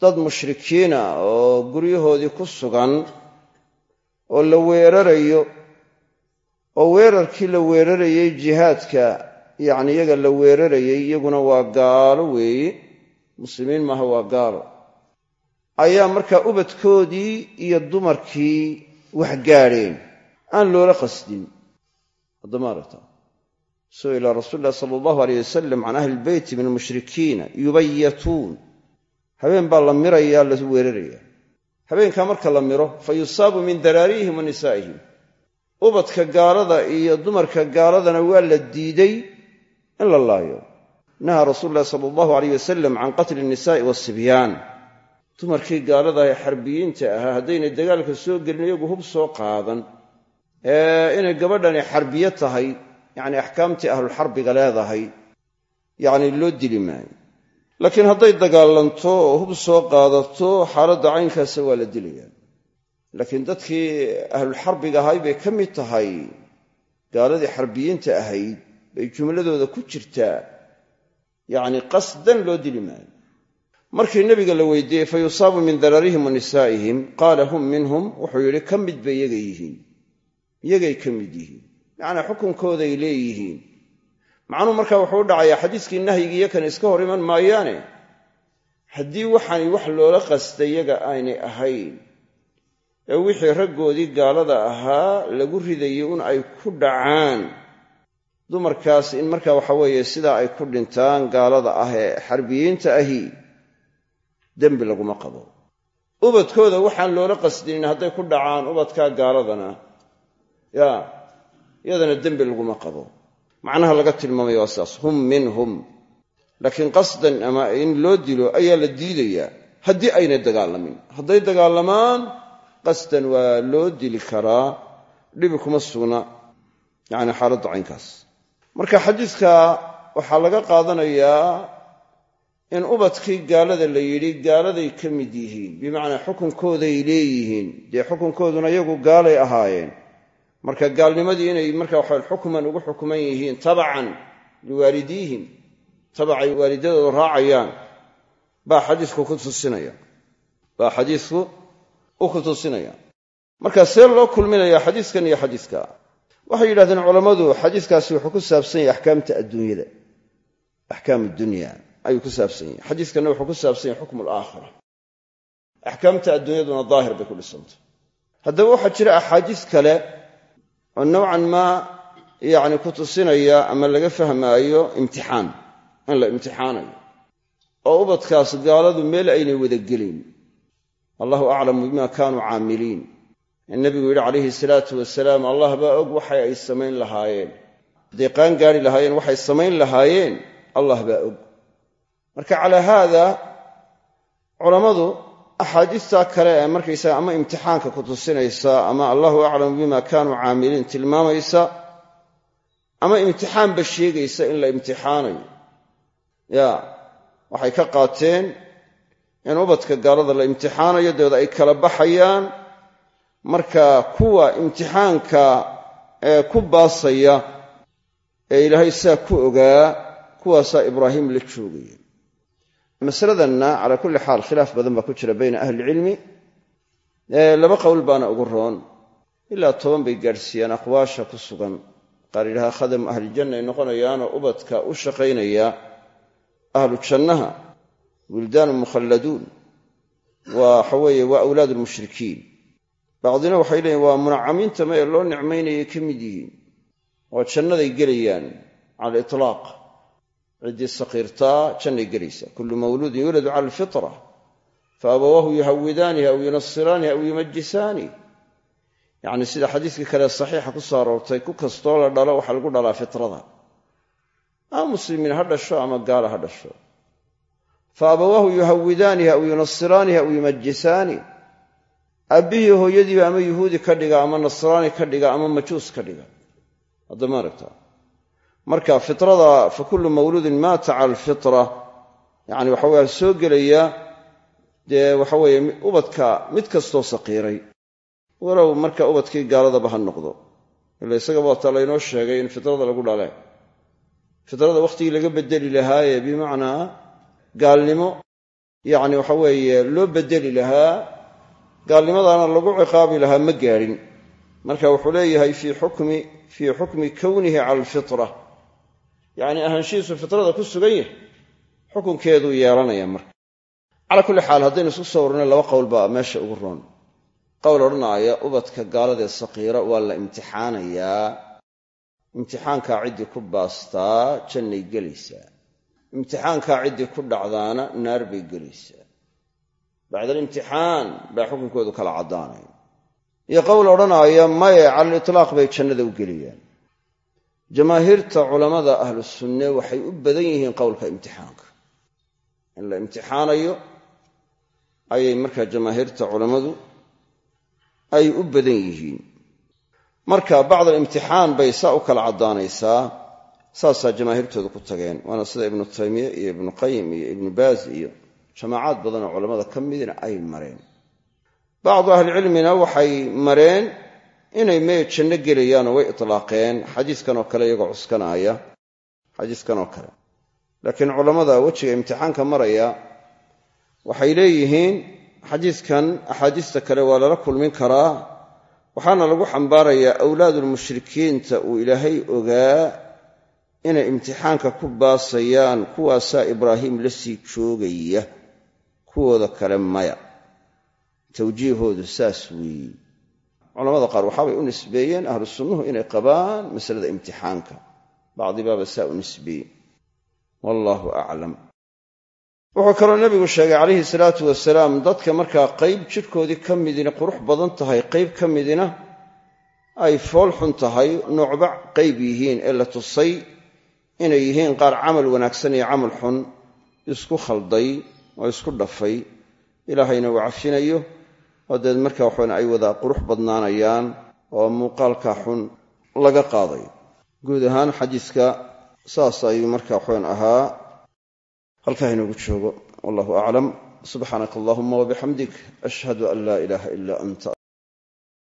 dad mushrikiina oo guryahoodii ku sugan oo la weerarayo oo weerarkii la weerarayey jihaadka yacni iyaga la weerarayey iyaguna waa gaalo weeye muslimiin maaha waa gaalo. Ayaa markaa ubadkoodii iyo dumarkii wax gaadheen. Aan loola qasdin. Haddamaaragta su'ila rasuul ulahi sala allahu aleyh wasalam can ahli ilbeyti min almushrikiina yubayatuun habeen baa la mirayaa la weerarayaa habeenkaa marka la miro fa yusaabu min daraarihim wa nisaa'ihim. Ubadka gaalada iyo dumarka gaaladana waa la diiday in la laayo. Nahaa rasuulu ulahi sala allahu aleyh wasalam can qatli nisaa'i waasibyaan dumarkii gaalada ee xarbiyiinta ahaa haddaynay dagaalka soo gelin iyagu hub soo qaadan. Inay gabadhani xarbiye tahay yacni axkaamtii ahlulxarbiga leedahay yacni loo dili maayo laakiin hadday dagaalanto oo hub soo qaadato xaaladda caynkaasa waa la dilayaa laakiin dadkii ahlulxarbiga ahay bay ka mid tahay. Gaaladii xarbiyiinta ahayd bay jumladooda ku jirtaa yacni qasdan loo dili maayo. Markii nebiga la weydiiyey fa yusaabu min dararihim wa nisaa'ihim qaala hum minhum wuxuu yidhi ka mid bay yaga yihiin. Yagay ka mid yihiin. Yacnii xukunkooday leeyihiin macnuhu markaa wuxuu u dhacayaa xadiiskii nahyigiiyo kan iska hor iman maayaane. Haddii waxaani wax loola qasta yaga aanay ahayn ee wixii raggoodii gaalada ahaa lagu ridayay un ay ku dhacaan dumarkaas in markaa waxa weeye sidaa ay ku dhintaan gaalada ah ee xarbiyiinta ahi dembi laguma qabo. Ubadkooda waxaan loola qasdinin hadday ku dhacaan ubadkaa gaaladana ya iyadana dembi laguma qabo macnaha laga tilmaamaya waa sidaas hum minhum. Laakiin qasdan ama in loo dilo ayaa la diidayaa haddii aynay dagaalamin. Hadday dagaalamaan qasdan waa loo dili karaa dhibi kuma sugna yacni xaaladda caynkaas marka xadiidka waxaa laga qaadanayaa in ubadkii gaalada la yidhi gaaladay ka mid yihiin bimacnaa xukunkooday leeyihiin dee xukunkooduna iyagu gaalay ahaayeen marka gaalnimadii inay marka waxa xukman ugu xukuman yihiin tabacan liwaalidiihim tabacay waalidadooda raacayaan baa xadiisku ku tusinaya. Baa xadiisku u ku tusinaya. Marka see loo kulminayaa xadiiskan iyo xadiiska waxay yidhahdeen culammadu xadiiskaasi wuxuu ku saabsan yahay axkaamta adduunyada. Axkaam dunya ayuu ku saabsan yahay. Xadiiskanna wuxuu ku saabsan yahay xukmu alaakhira axkaamta adduunyaduna daahir bay ku dhisantay haddaba waxaa jira axaadiis kale oo nowcan maa yacni ku tusinaya ama laga fahmaayo imtixaan in la imtixaanayo. Oo ubadkaas gaaladu meel aynay wada gelin. Allahu aclamu bima kaanuu caamiliin. In nebigu yidhi calayhi salaatu wasalaam allah baa og waxay ay samayn lahaayeen. Hadday qaan gaari lahaayeen waxay samayn lahaayeen. Allah baa og. Marka calaa haada culammadu axaadiistaa kale ee markaysaga ama imtixaanka ku tusinaysa ama allahu aclamu bima kaanuu caamiliin tilmaamaysa ama imtixaanba sheegaysa in la imtixaanayo ya waxay ka qaateen in ubadka gaalada la imtixaanayo dabeed ay kala baxayaan marka kuwa imtixaanka ee ku baasaya ee ilaahay saa ku ogaa kuwaasaa ibraahim la joogaya masaladanna calaa kulli xaal khilaaf badan baa ku jira bayna ahlicilmi laba qowl baana ugu roon. Ilaa toban bay gaadhsiiyaan aqwaasha ku sugan. Qaar yidhaha khadam ahlijanna ay noqonayaanoo ubadka u shaqaynaya ahlu jannaha wildaanu mukhalladuun. Waxa weeye waa awlaad lmushrikiin bacdina waxay leeyihiin waa munacamiinta ma ee loo nicmaynayay ka mid yihiin. Oo jannaday gelayaan cala aliطlaaq ciddii saqiirtaa jannay gelaysa kullu mawluudin yuuladu cala alfitra faabawaahu yuhawidaanihi aw yunasiraanihi aw yumajisaanihi yacni sida xadiiskii kale saxiixa ku soo aroortay ku kastoo la dhalo waxaa lagu dhalaa fitrada. Ama muslimiin ha dhasho ama gaala ha dhasho. Fa abawaahu yuhawidaanihi aw yunasiraanihi aw yumajisaanihi aabbihii hooyadiiba ama yuhuudi ka dhiga ama nasraani ka dhiga ama majuus ka dhiga. Hadda ma aragtaa marka fitrada fa kullu mawluudin maata cala alfitra. Yacni waxa weye soo gelaya dee waxa weeye ubadka mid kastoo saqiiray. Walow marka ubadkii gaaladaba ha noqdo. Ila isagaba wataa laynoo sheegay in fitrada lagu dhale. Fitrada wakhtigii laga bedeli lahaaye bimacnaa gaalnimo yacni waxa weeye loo bedeli lahaa gaalnimadaana lagu ciqaabi lahaa ma gaadhin marka wuxuu leeyahay fii xukmi kownihi cala alfitra yacni ahaanshihiisu fitrada ku sugan yahay xukunkeeduu yeelanaya marka. Calaa kulli xaal haddaynu isku soo ururnay laba qowl baa meesha ugu roon. Qowl odhanaaya ubadka gaaladee saqiira waa la imtixaanayaa. Imtixaankaa ciddii ku baastaa jannay gelaysaa. Imtixaankaa ciddii ku dhacdaana naar bay gelaysaa. Bacda alimtixaan baa xukunkoodu kala caddaanaya iyo qowl odhanaaya maye cala litlaaq bay jannada u geliyaan jamaahiirta culammada ahlu sunne waxay u badan yihiin qowlka imtixaanka. In la imtixaanayo ayay markaa jamaahiirta culammadu ay u badan yihiin. Marka bacd alimtixaan bay saa u kala caddaanaysaa saasaa jamaahiirtooda ku tageen. Waana sida ibnu taymiye iyo ibnu qayim iyo ibnu baaz iyo jamaacaad badan oo culammada ka midina ay mareen. Bacdu ahlicilmina waxay mareen inay mee janno gelayaanoo way itlaaqeen xadiiskan oo kale iyagoo cuskanaaya xadiiskan oo kale. Laakiin culammada wejiga imtixaanka maraya waxay leeyihiin xadiiskan axaadiista kale waa lala kulmin karaa waxaana lagu xambaarayaa awlaadulmushrikiinta uu ilaahay ogaa inay imtixaanka ku baasayaan kuwaasaa ibraahim la sii joogaya kuwooda kale maya. Tawjiihoodu saas weeye culamada qaar waxaabay u nisbeeyeen ahlu sunnuhu inay qabaan masalada imtixaanka. Bacdibaaba saa u nisbeeye wallaahu aclam wuxuu kaloo nebigu sheegay calayhi salaatu wasalaam dadka markaa qayb jidhkoodii ka midina qurux badan tahay qayb ka midina ay fool xun tahay noocba qayb yihiin ee la tusay inay yihiin qaar camal wanaagsan iyo camal xun isku khalday oo isku dhafay ilaahayna uu cafinayo oo deed markaa waxayn ay wada qurux badnaanayaan oo muuqaalka xun laga qaaday. Guud ahaan xadiiska saas ayuu markaa waxayn ahaa. Halkaa inoogu joogo wallahu aclam subxaanaka allahuma wabixamdik ashhadu an laa ilaaha ila anta